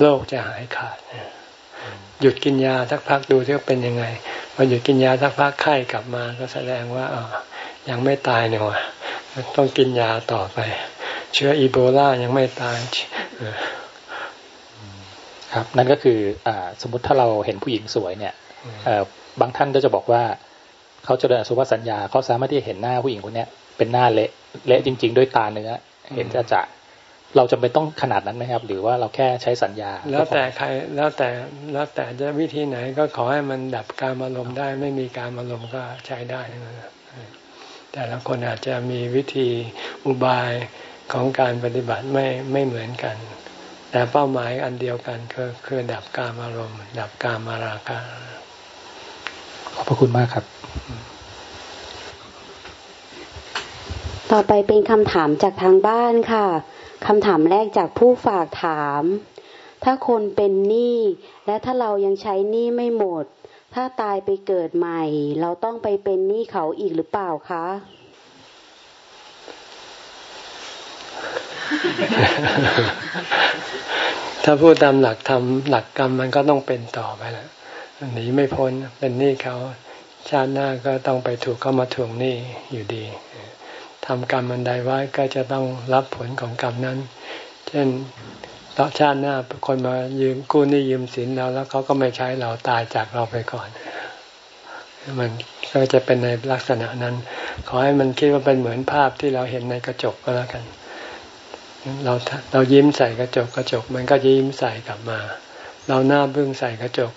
โรคจะหายขาดหยุดกินยาสักพักดูที่เป็นยังไงพอหยุดกินยาสักพักไข้กลับมา ก็แสดงว่าอ๋อยังไม่ตายเนี่ยว่ะต้องกินยาต่อไป เชื้ออีโบลายังไม่ตายครับนั่นก็คืออสมมติถ้าเราเห็นผู้หญิงสวยเนี่ยบางท่านก็จะบอกว่าเขาจะเดินสุภสัญญาเขาสามารถที่จะเห็นหน้าผู้หญิงคนนี้เป็นหน้าเละเละจริง ๆ ด้วยตาเนื้อเห็นจะจะเราจะเป็นต้องขนาดนั้นไหมครับ หรือว่าเราแค่ใช้สัญญา แล้วแต่ใครแล้วแต่แล้วแต่จะวิธีไหนก็ขอให้มันดับการอารมณ์ได้ ไม่มีการอารมณ์ก็ใช้ได้แต่ละคนอาจจะมีวิธีอุบาย ของการปฏิบัติไม่ไม่เหมือนกัน แต่เป้าหมายอันเดียวกันคือคือดับกามอารมณ์ ดับกามาราคะขอบพระคุณมากครับ ต่อไปเป็นคำถามจากทางบ้านค่ะคำถามแรกจากผู้ฝากถาม ถ้าคนเป็นหนี้และถ้าเรายังใช้หนี้ไม่หมด ถ้าตายไปเกิดใหม่ เราต้องไปเป็นหนี้เขาอีกหรือเปล่าคะ ถ้าพูดตามหลักธรรมหลักกรรมมันก็ต้องเป็นต่อไปแล้วหนีไม่พ้นเป็นหนี้เขาชาติหน้าก็ต้องไปถูกเขามาทวงหนี้อยู่ดีทำกรรมมันใดไว้ก็จะต้องรับผลของกรรมนั้น เช่นต่อชาติหน้าคนมายืมกู้หนี้ยืมสินเราแล้วเขาก็ไม่ใช้เราตายจากเราไปก่อน มันก็จะเป็นในลักษณะนั้น ขอให้มันคิดว่าเป็นเหมือนภาพที่เราเห็นในกระจกก็แล้วกัน เราเรายิ้มใส่กระจกกระจกมันก็จะยิ้มใส่กลับมา เราหน้าบึ้งใส่กระจก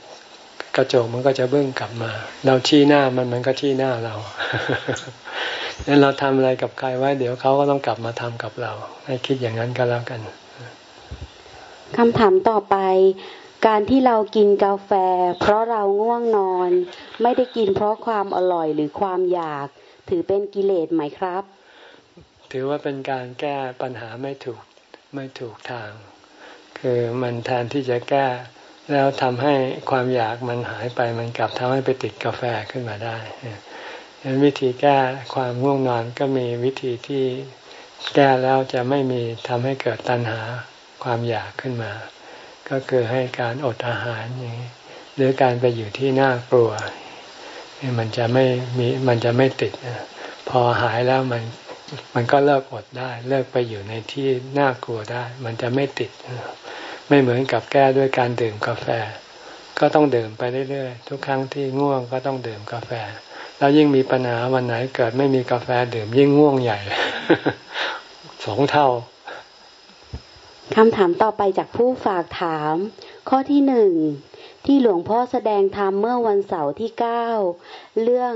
กระจกมันก็จะบึ้งกลับมา เราชี้หน้ามันมันก็ชี้หน้าเราดังนั้นเราทำอะไรกับใครไว้ เดี๋ยวเขาก็ต้องกลับมาทำกับเรา ให้คิดอย่างนั้นก็แล้วกันคำถามต่อไป การที่เรากินกาแฟ เพราะเราง่วงนอน ไม่ได้กินเพราะความอร่อยหรือความอยาก ถือเป็นกิเลสไหมครับ ถือว่าเป็นการแก้ปัญหาไม่ถูกไม่ถูกทาง คือมันแทนที่จะแก้แล้วทำให้ความอยากมันหายไปมันกลับทำให้ไปติดกาแฟขึ้นมาได้ฉะนั้นวิธีแก้ความง่วงนอนก็มีวิธีที่แก้แล้วจะไม่มีทำให้เกิดตัณหาความอยากขึ้นมา ก็คือให้การอดอาหารอย่างนี้หรือการไปอยู่ที่น่ากลัวมันจะไม่มีมันจะไม่ติดพอหายแล้วมัน มันก็เลิกอดได้ เลิกไปอยู่ในที่น่ากลัวได้ มันจะไม่ติด ไม่เหมือนกับแก้ด้วยการดื่มกาแฟ ก็ต้องดื่มไปเรื่อยๆ ทุกครั้งที่ง่วงก็ต้องดื่มกาแฟ แล้วยิ่งมีปัญหาวันไหนเกิดไม่มีกาแฟดื่มยิ่งง่วงใหญ่สองเท่าคำถามต่อไปจากผู้ฝากถาม ข้อที่หนึ่งที่หลวงพ่อแสดงธรรมเมื่อวันเสาร์ที่เก้าเรื่อง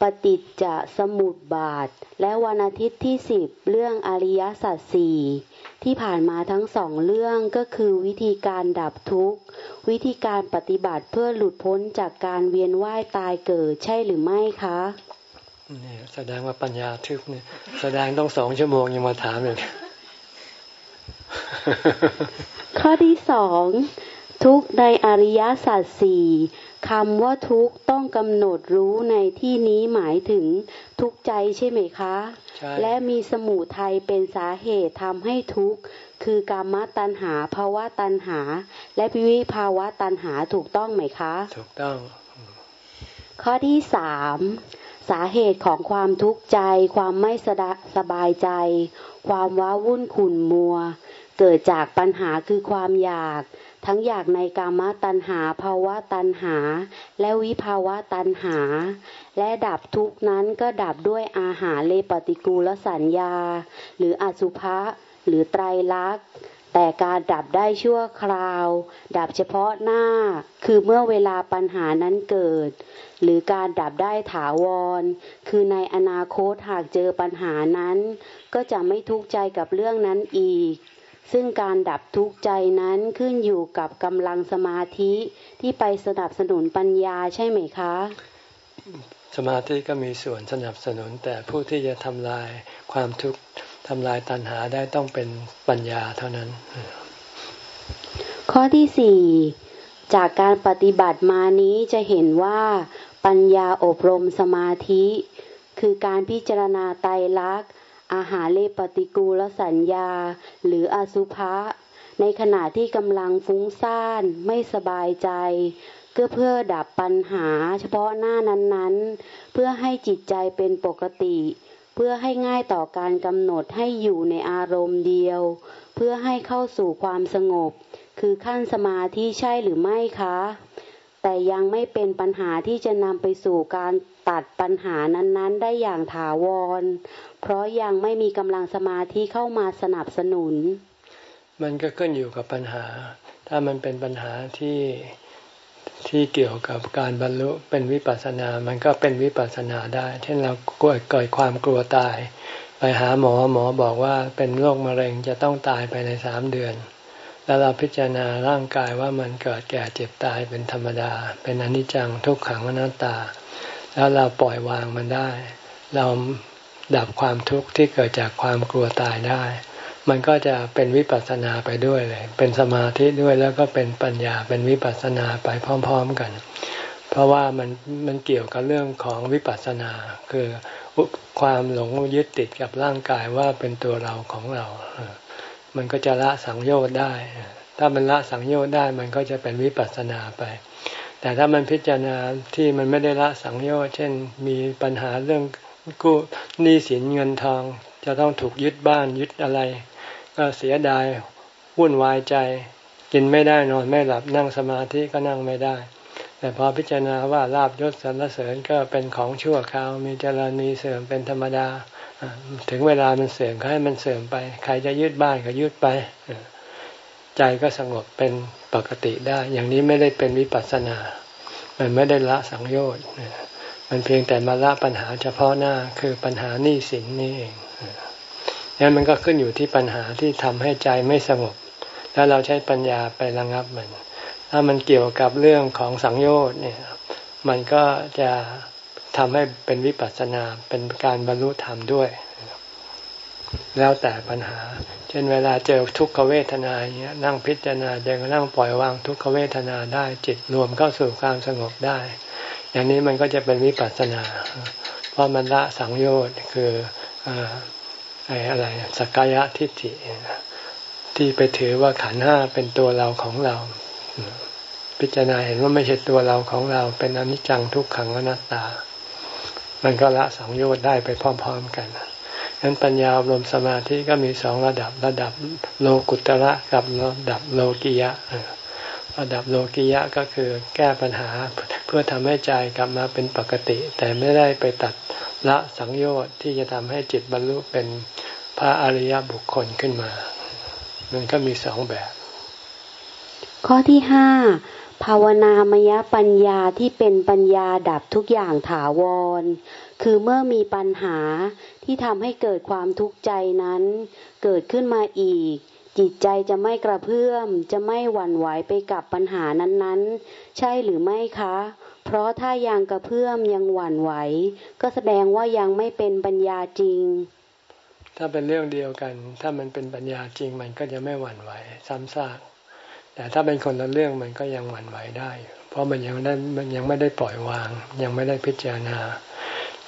ปฏิจจสมุปบาท และวันอาทิตย์ที่สิบเรื่องอริยสัจสี่ที่ผ่านมาทั้งสองเรื่องก็คือวิธีการดับทุกข์ วิธีการปฏิบัติเพื่อหลุดพ้นจากการเวียนว่ายตายเกิดใช่หรือไม่คะนี่แสดงว่าปัญญาทึบเนี่ยแสดงต้องสองชั่วโมงยังมาถามเลยข้อที่สองทุกในอริยสัจสี่ คำว่าทุกต้องกำหนดรู้ในที่นี้หมายถึงทุกใจใช่ไหมคะ และมีสมุทัยเป็นสาเหตุทำให้ทุกข์คือกามตัณหาภาวะตัณหา และวิภาวะตัณหาถูกต้องไหมคะ ถูกต้อง ข้อที่สามสาเหตุของความทุกข์ใจ ความไม่สบายใจ ความว้าวุ่นขุ่นมัว เกิดจากปัญหาคือความอยาก ทั้งอยากในกามตัณหาภาวะตัณหา และวิภาวะตัณหา และดับทุกนั้นก็ดับด้วยอาหารเลปฏิกูลสัญญา หรืออสุภะหรือไตรลักษณ์แต่การดับได้ชั่วคราว ดับเฉพาะหน้า คือเมื่อเวลาปัญหานั้นเกิด หรือการดับได้ถาวร คือในอนาคตหากเจอปัญหานั้น ก็จะไม่ทุกข์ใจกับเรื่องนั้นอีก ซึ่งการดับทุกข์ใจนั้นขึ้นอยู่กับกำลังสมาธิที่ไปสนับสนุนปัญญาใช่ไหมคะ สมาธิก็มีส่วนสนับสนุน แต่ผู้ที่จะทำลายความทุกข์ทำลายตัณหาได้ต้องเป็นปัญญาเท่านั้น ข้อที่สี่จากการปฏิบัติมานี้จะเห็นว่าปัญญาอบรมสมาธิ คือการพิจารณาไตรลักษณ์ อาหารเลปฏิกูลสัญญา หรืออสุภะ ในขณะที่กำลังฟุ้งซ่านไม่สบายใจ ก็เพื่อดับปัญหาเฉพาะหน้านั้นๆ เพื่อให้จิตใจเป็นปกติ เพื่อให้ง่ายต่อการกำหนดให้อยู่ในอารมณ์เดียว เพื่อให้เข้าสู่ความสงบ คือขั้นสมาธิใช่หรือไม่คะ แต่ยังไม่เป็นปัญหาที่จะนำไปสู่การ ตัดปัญหานั้นๆ ได้อย่างถาวร เพราะยังไม่มีกำลังสมาธิเข้ามาสนับสนุน มันก็ขึ้นอยู่กับปัญหา ถ้ามันเป็นปัญหาที่ที่เกี่ยวกับการบรรลุเป็นวิปัสสนา มันก็เป็นวิปัสสนาได้ เช่นเรากลัวเกิดความกลัวตาย ไปหาหมอหมอบอกว่าเป็นโรคมะเร็งจะต้องตายไปในสามเดือน แล้วเราพิจารณาร่างกายว่ามันเกิดแก่เจ็บตายเป็นธรรมดา เป็นอนิจจังทุกขังอนัตตา แล้วเราปล่อยวางมันได้ เราดับความทุกข์ที่เกิดจากความกลัวตายได้ มันก็จะเป็นวิปัสสนาไปด้วยเลย เป็นสมาธิด้วยแล้วก็เป็นปัญญาเป็นวิปัสสนาไปพร้อม ๆกัน เพราะว่ามันมันเกี่ยวกับเรื่องของวิปัสสนา คือความหลงยึดติดกับร่างกายว่าเป็นตัวเราของเรา มันก็จะละสังโยชน์ได้ ถ้ามันละสังโยชน์ได้มันก็จะเป็นวิปัสสนาไป แต่ถ้ามันพิจารณาที่มันไม่ได้ละสังโยชน์เช่น มีปัญหาเรื่องกู้หนี้สินเงินทอง จะต้องถูกยึดบ้านยึดอะไร ก็เสียดายวุ่นวายใจ กินไม่ได้นอนไม่หลับนั่งสมาธิก็นั่งไม่ได้ แต่พอพิจารณาว่าลาบยศสรรเสริญก็เป็นของชั่วคราวมีเจริญมีเสื่อมเป็นธรรมดา ถึงเวลามันเสื่อมก็ให้มันเสื่อมไป ใครจะยึดบ้านก็ยึดไป ใจก็สงบเป็น ปกติได้ อย่างนี้ไม่ได้เป็นวิปัสสนา มันไม่ได้ละสังโยชน์มันเพียงแต่มาละปัญหาเฉพาะหน้าคือปัญหาหนี้สินนี่เองนั้นมันก็ขึ้นอยู่ที่ปัญหาที่ทำให้ใจไม่สงบ แล้วเราใช้ปัญญาไประงับมัน ถ้ามันเกี่ยวกับเรื่องของสังโยชน์เนี่ย มันก็จะทำให้เป็นวิปัสสนาเป็นการบรรลุธรรมด้วย แล้วแต่ปัญหา เช่นเวลาเจอทุกขเวทนาอย่างเงี้ยนั่งพิจารณาเดินนั่งปล่อยวางทุกขเวทนาได้จิตรวมเข้าสู่ความสงบได้ อย่างนี้มันก็จะเป็นวิปัสสนา เพราะมันละสังโยชน์คือไอ้อะไรสักกายทิฏฐิที่ไปถือว่าขันห้าเป็นตัวเราของเรา พิจารณาเห็นว่าไม่ใช่ตัวเราของเราเป็นอนิจจังทุกขังอนัตตา มันก็ละสังโยชน์ได้ไปพร้อม ๆ กัน นั้นปัญญาอบรมสมาธิก็มีสองระดับระดับโลกุตระกับระดับโลกิยะรระดับโลกิยะก็คือแก้ปัญหาเพื่อทำให้ใจกลับมาเป็นปกติ แต่ไม่ได้ไปตัดละสังโยชน์ที่จะทำให้จิตบรรลุเป็นพระอริยบุคคลขึ้นมา มันก็มีสองแบบ ข้อที่ห้าภาวนามยปัญญาที่เป็นปัญญาดับทุกอย่างถาวร คือเมื่อมีปัญหา ที่ทำให้เกิดความทุกข์ใจนั้น เกิดขึ้นมาอีก จิตใจจะไม่กระเพื่อม จะไม่หวั่นไหวไปกับปัญหานั้นๆ ใช่หรือไม่คะ เพราะถ้ายังกระเพื่อมยังหวั่นไหว ก็แสดงว่ายังไม่เป็นปัญญาจริง ถ้าเป็นเรื่องเดียวกัน ถ้ามันเป็นปัญญาจริงมันก็จะไม่หวั่นไหวซ้ำซากแต่ถ้าเป็นคนละเรื่องมันก็ยังหวั่นไหวได้ เพราะมันยังได้มันยังไม่ได้ปล่อยวาง ยังไม่ได้พิจารณา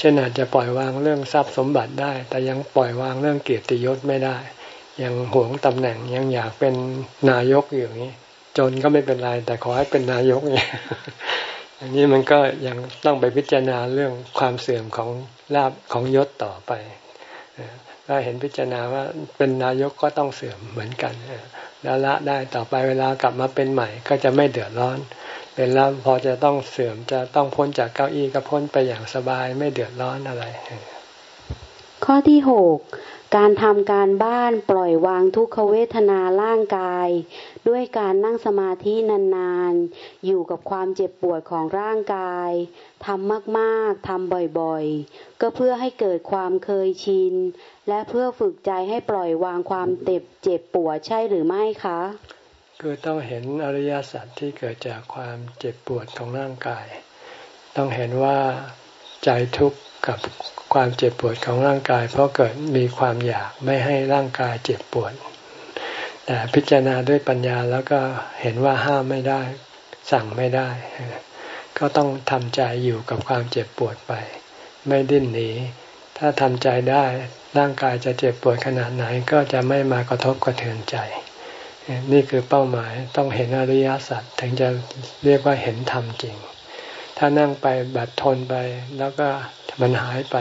เช่นอาจจะปล่อยวางเรื่องทรัพย์สมบัติได้ แต่ยังปล่อยวางเรื่องเกียรติยศไม่ได้ ยังหวงตำแหน่งยังอยากเป็นนายกอยู่อย่างนี้ จนก็ไม่เป็นไรแต่ขอให้เป็นนายกเนี่ยอย่างนี้มันก็ยังต้องไปพิจารณาเรื่องความเสื่อมของลาบของยศต่อไปก็เห็นพิจารณาว่าเป็นนายกก็ต้องเสื่อมเหมือนกันแล้วละได้ต่อไปเวลากลับมาเป็นใหม่ ก็จะไม่เดือดร้อน เป็นแล้วพอจะต้องเสื่อมจะต้องพ้นจากเก้าอี้ก็พ้นไปอย่างสบายไม่เดือดร้อนอะไร ข้อที่หกการทำการบ้านปล่อยวางทุกขเวทนาร่างกาย ด้วยการนั่งสมาธินานๆ อยู่กับความเจ็บปวดของร่างกายทำมากๆทำบ่อยๆ ก็เพื่อให้เกิดความเคยชิน และเพื่อฝึกใจให้ปล่อยวางความเจ็บเจ็บปวดใช่หรือไม่คะ คือต้องเห็นอริยสัจที่เกิดจากความเจ็บปวดของร่างกาย ต้องเห็นว่าใจทุกข์กับความเจ็บปวดของร่างกาย เพราะเกิดมีความอยากไม่ให้ร่างกายเจ็บปวด แต่พิจารณาด้วยปัญญาแล้วก็เห็นว่าห้ามไม่ได้ สั่งไม่ได้ ก็ต้องทำใจอยู่กับความเจ็บปวดไป ไม่ดิ้นหนี ถ้าทำใจได้ร่างกายจะเจ็บปวดขนาดไหนก็จะไม่มากระทบกระเทือนใจ นี่คือเป้าหมายต้องเห็นอริยสัจถึงจะเรียกว่าเห็นธรรมจริง ถ้านั่งไปแบบทนไปแล้วก็มันหายไป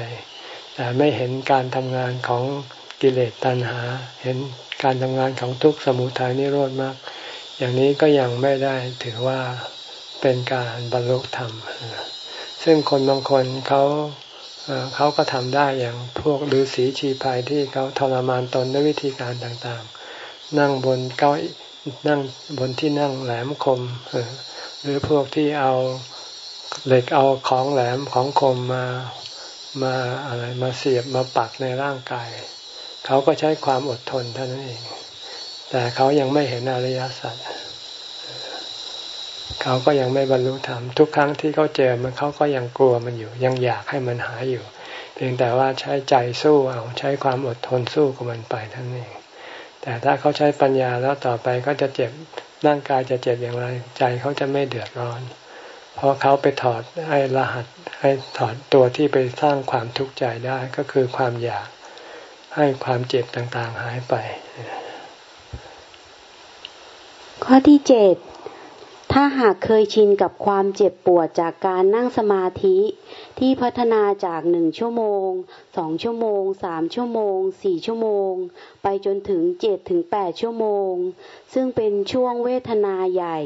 แต่ไม่เห็นการทำงานของกิเลสตัณหา เห็นการทำงานของทุกสมุทัยนิโรธมาก อย่างนี้ก็ยังไม่ได้ถือว่าเป็นการบรรลุธรรม ซึ่งคนบางคนเขาเขาก็ทำได้อย่างพวกฤาษีชีพายที่เขาทรมานตนด้วยวิธีการต่างๆ นั่งบนเก้านั่งบนที่นั่งแหลมคมหรือพวกที่เอาเหล็กเอาของแหลมของคมมามาอะไรมาเสียบมาปักในร่างกาย เขาก็ใช้ความอดทนเท่านั้นเอง แต่เขายังไม่เห็นอริยสัจเขาก็ยังไม่บรรลุธรรมทุกครั้งที่เขาเจอมันเขาก็ยังกลัวมันอยู่ ยังอยากให้มันหายอยู่ เพียงแต่ว่าใช้ใจสู้เอาใช้ความอดทนสู้กับมันไปท่านเอง แต่ถ้าเขาใช้ปัญญาแล้วต่อไปก็จะเจ็บร่างกายจะเจ็บอย่างไร ใจเขาจะไม่เดือดร้อน เพราะเขาไปถอดไอ้รหัสให้ถอดตัวที่ไปสร้างความทุกข์ใจได้ก็คือความอยากให้ความเจ็บต่างๆหายไป ข้อที่เจ็ด ถ้าหากเคยชินกับความเจ็บปวดจากการนั่งสมาธิ ที่พัฒนาจากหนึ่งชั่วโมงสองชั่วโมงสามชั่วโมงสี่ชั่วโมง ไปจนถึงเจ็ดถึงแปดชั่วโมง ซึ่งเป็นช่วงเวทนาใหญ่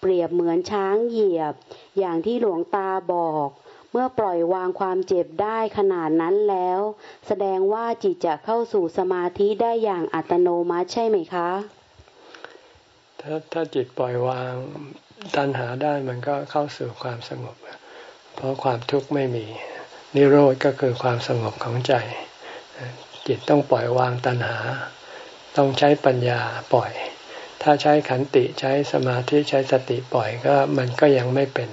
เปรียบเหมือนช้างเหยียบ อย่างที่หลวงตาบอก เมื่อปล่อยวางความเจ็บได้ขนาดนั้นแล้ว แสดงว่าจิตจะเข้าสู่สมาธิได้อย่างอัตโนมัติใช่ไหมคะ ถ้าถ้าจิตปล่อยวางตัณหาได้มันก็เข้าสู่ความสงบ เพราะความทุกข์ไม่มี นิโรธก็คือความสงบของใจ จิตต้องปล่อยวางตัณหา ต้องใช้ปัญญาปล่อย ถ้าใช้ขันติใช้สมาธิใช้สติปล่อยก็มันก็ยังไม่เป็น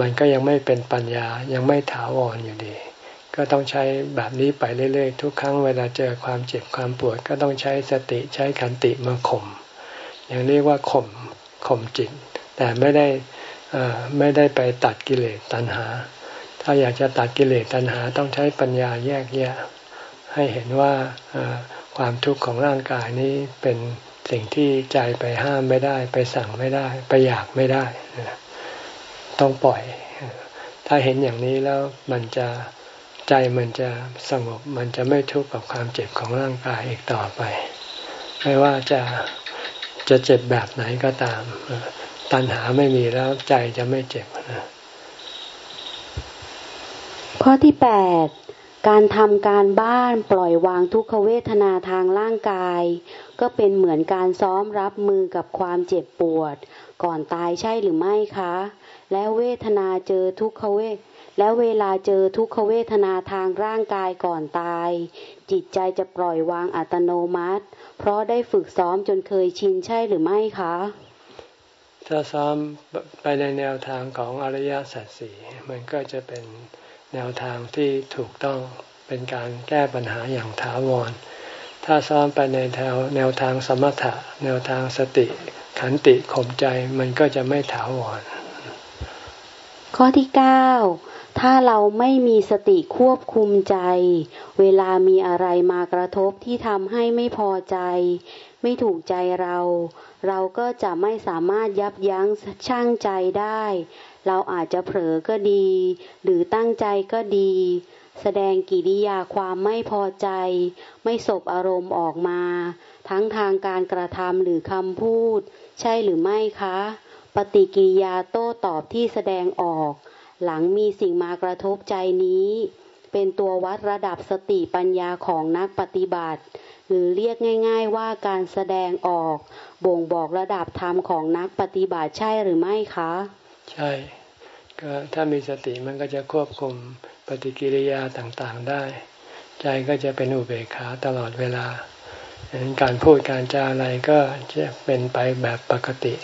มันก็ยังไม่เป็นปัญญายังไม่ถาวรออยู่ดี ก็ต้องใช้แบบนี้ไปเรื่อยๆ ทุกครั้งเวลาเจอความเจ็บความปวดก็ต้องใช้สติใช้ขันติมาข่ม ย่างเรียกว่าข่มข่มจิต แต่ไม่ได้ไม่ได้ไปตัดกิเลสตัณหา ถ้าอยากจะตัดกิเลสตัณหาต้องใช้ปัญญาแยกแยะ ให้เห็นว่าความทุกข์ของร่างกายนี้เป็นสิ่งที่ใจไปห้ามไม่ได้ ไปสั่งไม่ได้ ไปอยากไม่ได้ ต้องปล่อย ถ้าเห็นอย่างนี้แล้วมันจะใจมันจะสงบมันจะไม่ทุกข์กับความเจ็บของร่างกายอีกต่อไป ไม่ว่าจะ จะเจ็บแบบไหนก็ตาม ตัณหาไม่มีแล้วใจจะไม่เจ็บข้อที่แปดการทำการบ้านปล่อยวางทุกขเวทนาทางร่างกาย ก็เป็นเหมือนการซ้อมรับมือกับความเจ็บปวด ก่อนตายใช่หรือไม่คะ แล้วเวทนาเจอทุกขเวท แล้วเวลาเจอทุกขเวทนาทางร่างกายก่อนตาย จิตใจจะปล่อยวางอัตโนมัติ เพราะได้ฝึกซ้อมจนเคยชินใช่หรือไม่คะ ถ้าซ้อมไปในแนวทางของอริยสัจสี่มันก็จะเป็นแนวทางที่ถูกต้องเป็นการแก้ปัญหาอย่างถาวร ถ้าซ้อมไปในแถวแนวทางสมถะ แนวทางสติ ขันติข่มใจมันก็จะไม่ถาวร ข้อที่เก้า ถ้าเราไม่มีสติควบคุมใจ เวลามีอะไรมากระทบที่ทำให้ไม่พอใจ ไม่ถูกใจเรา เราก็จะไม่สามารถยับยั้งชั่งใจได้ เราอาจจะเผลอก็ดี หรือตั้งใจก็ดี แสดงกิริยาความไม่พอใจ ไม่สบอารมณ์ออกมา ทั้งทางการกระทำหรือคำพูด ใช่หรือไม่คะ ปฏิกิริยาโต้ตอบที่แสดงออก หลังมีสิ่งมากระทบใจนี้ เป็นตัววัดระดับสติปัญญาของนักปฏิบัติ หรือเรียกง่าย ๆว่าการแสดงออก บ่งบอกระดับธรรมของนักปฏิบัติใช่หรือไม่คะ ใช่ก็ถ้ามีสติมันก็จะควบคุมปฏิกิริยาต่างๆได้ ใจก็จะเป็นอุเบกขาตลอดเวลาดังนั้นการพูดการจาอะไรก็จะเป็นไปแบบปกติ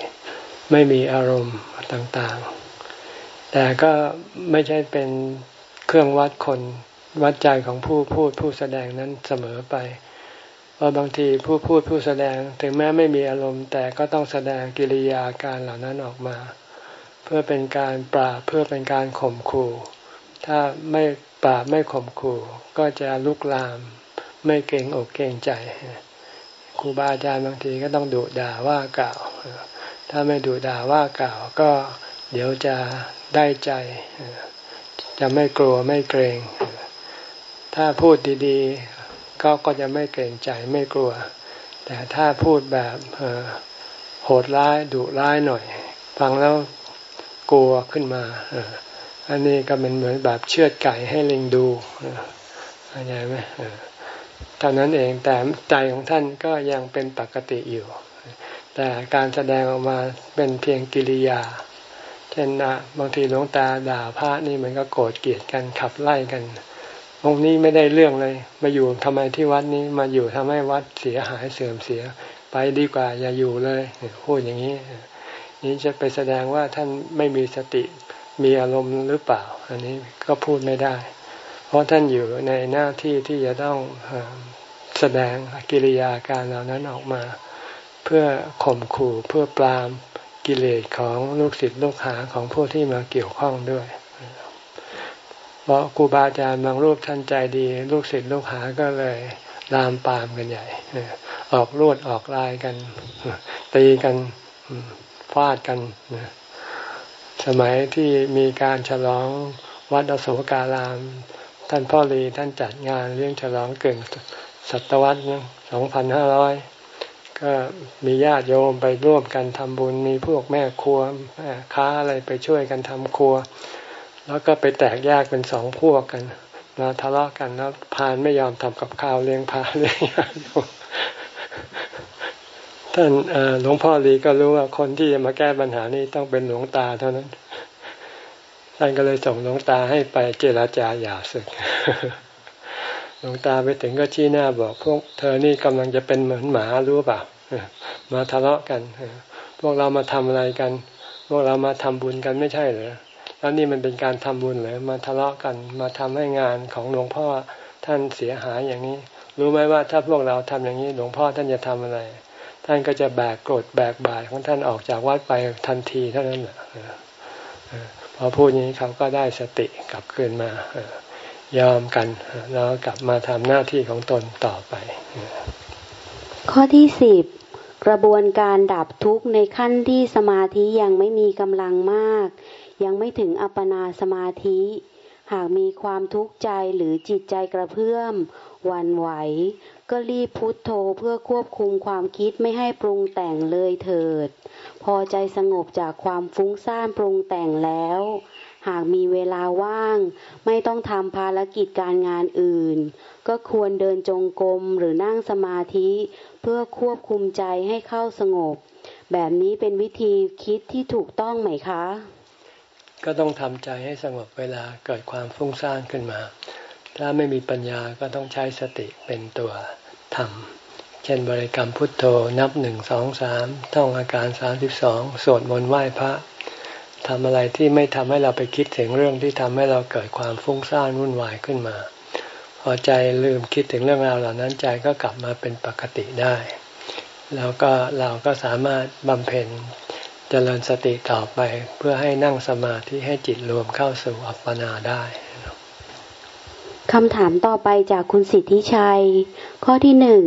ไม่มีอารมณ์ต่างๆ แต่ก็ไม่ใช่เป็นเครื่องวัดคนวัดใจของผู้พูดผู้แสดงนั้นเสมอไป เพราะบางทีผู้พูดผู้แสดงถึงแม้ไม่มีอารมณ์ แต่ก็ต้องแสดงกิริยาการเหล่านั้นออกมา เพื่อเป็นการปราบเพื่อเป็นการข่มขู่ ถ้าไม่ปราบไม่ข่มขู่ ก็จะลุกลาม ไม่เกรงอกเกรงใจครูบาอาจารย์บางทีก็ต้องดุด่าว่ากล่าว ถ้าไม่ดุด่าว่ากล่าวก็เดี๋ยวจะ ได้ใจ จะไม่กลัวไม่เกรง ถ้าพูดดีๆ ก็ก็จะไม่เกรงใจไม่กลัว แต่ถ้าพูดแบบโหดร้ายดุร้ายหน่อย ฟังแล้วกลัวขึ้นมาอันนี้ก็เป็นเหมือนแบบเชือดไก่ให้ลิงดูเข้าใจไหมเท่านั้นเองแต่ใจของท่านก็ยังเป็นปกติอยู่ แต่การแสดงออกมาเป็นเพียงกิริยา เช่นนะบางทีหลวงตาด่าพระนี่มันก็โกรธเกลียดกันขับไล่กันองค์นี้ไม่ได้เรื่องเลย มาอยู่ทำไมที่วัดนี้มาอยู่ทำให้วัดเสียหายเสื่อมเสีย ไปดีกว่าอย่าอยู่เลยพูดอย่างนี้นี้จะไปแสดงว่าท่านไม่มีสติมีอารมณ์หรือเปล่า อันนี้ก็พูดไม่ได้ เพราะท่านอยู่ในหน้าที่ที่จะต้องแสดงกิริยาการเหล่านั้นออกมา เพื่อข่มขู่เพื่อปราม กิเลสของลูกศิษย์ลูกหาของผู้ที่มาเกี่ยวข้องด้วยเพราะครูบาอาจารย์บางรูปท่านใจดี ลูกศิษย์ลูกหาก็เลยลามปามกันใหญ่ออกรวดออกลายกัน ตีกันฟาดกันสมัยที่มีการฉลองวัดอโศการาม ท่านพ่อรีท่านจัดงานเลี้ยงฉลองเกินศตวรรษสองพันห้าร้อย มีญาติโยมไปร่วมกันทำบุญมีพวกแม่ครัวค้าอะไรไปช่วยกันทำครัว แล้วก็ไปแตกแยกเป็นสองพวกกันมาทะเลาะกันแล้วพานไม่ยอมทำกับข้าวเลี้ยงพาเลี้ยงญาติโยมท่านหลวงพ่อลีก็รู้ว่าคนที่จะมาแก้ปัญหานี้ต้องเป็นหลวงตาเท่านั้นท่านก็เลยส่งหลวงตาให้ไปเจรจาหย่าศึกหลวงตาไปถึงก็ชี้หน้าบอกพวกเธอนี่กำลังจะเป็นเหมือนหมารู้เปล่า มาทะเลาะกัน พวกเรามาทำอะไรกัน พวกเรามาทำบุญกันไม่ใช่เหรอแล้วนี่มันเป็นการทำบุญเหรอมาทะเลาะกัน มาทำให้งานของหลวงพ่อท่านเสียหายอย่างนี้ รู้ไหมว่าถ้าพวกเราทำอย่างนี้หลวงพ่อท่านจะทำอะไร ท่านก็จะแบกกรดแบกบาตของท่านออกจากวัดไปทันทีเท่านั้นแหละพอพูดอย่างนี้เขาก็ได้สติกลับคืนมายอมกันแล้วกลับมาทำหน้าที่ของตนต่อไป ข้อที่สิบกระบวนการดับทุกข์ในขั้นที่สมาธิยังไม่มีกำลังมาก ยังไม่ถึงอัปปนาสมาธิ หากมีความทุกข์ใจหรือจิตใจกระเพื่อมวันไหว ก็รีบพุทโธเพื่อควบคุมความคิดไม่ให้ปรุงแต่งเลยเถิด พอใจสงบจากความฟุ้งซ่านปรุงแต่งแล้ว หากมีเวลาว่าง ไม่ต้องทำภารกิจการงานอื่น ก็ควรเดินจงกรมหรือนั่งสมาธิ เพื่อควบคุมใจให้เข้าสงบ แบบนี้เป็นวิธีคิดที่ถูกต้องไหมคะ ก็ต้องทำใจให้สงบเวลาเกิดความฟุ้งซ่านขึ้นมา ถ้าไม่มีปัญญาก็ต้องใช้สติเป็นตัวทำเช่นบริกรรมพุทโธนับหนึ่งสองสามท่องอาการสามสิบสองสวดมนต์ไหว้พระทำอะไรที่ไม่ทำให้เราไปคิดถึงเรื่องที่ทำให้เราเกิดความฟุ้งซ่านวุ่นวายขึ้นมา พอใจลืมคิดถึงเรื่องราวเหล่านั้นใจก็กลับมาเป็นปกติได้ แล้วก็เราก็สามารถบำเพ็ญเจริญสติต่อไปเพื่อให้นั่งสมาธิให้จิตรวมเข้าสู่อัปปนาได้คำถามต่อไปจากคุณสิทธิชัย ข้อที่หนึ่ง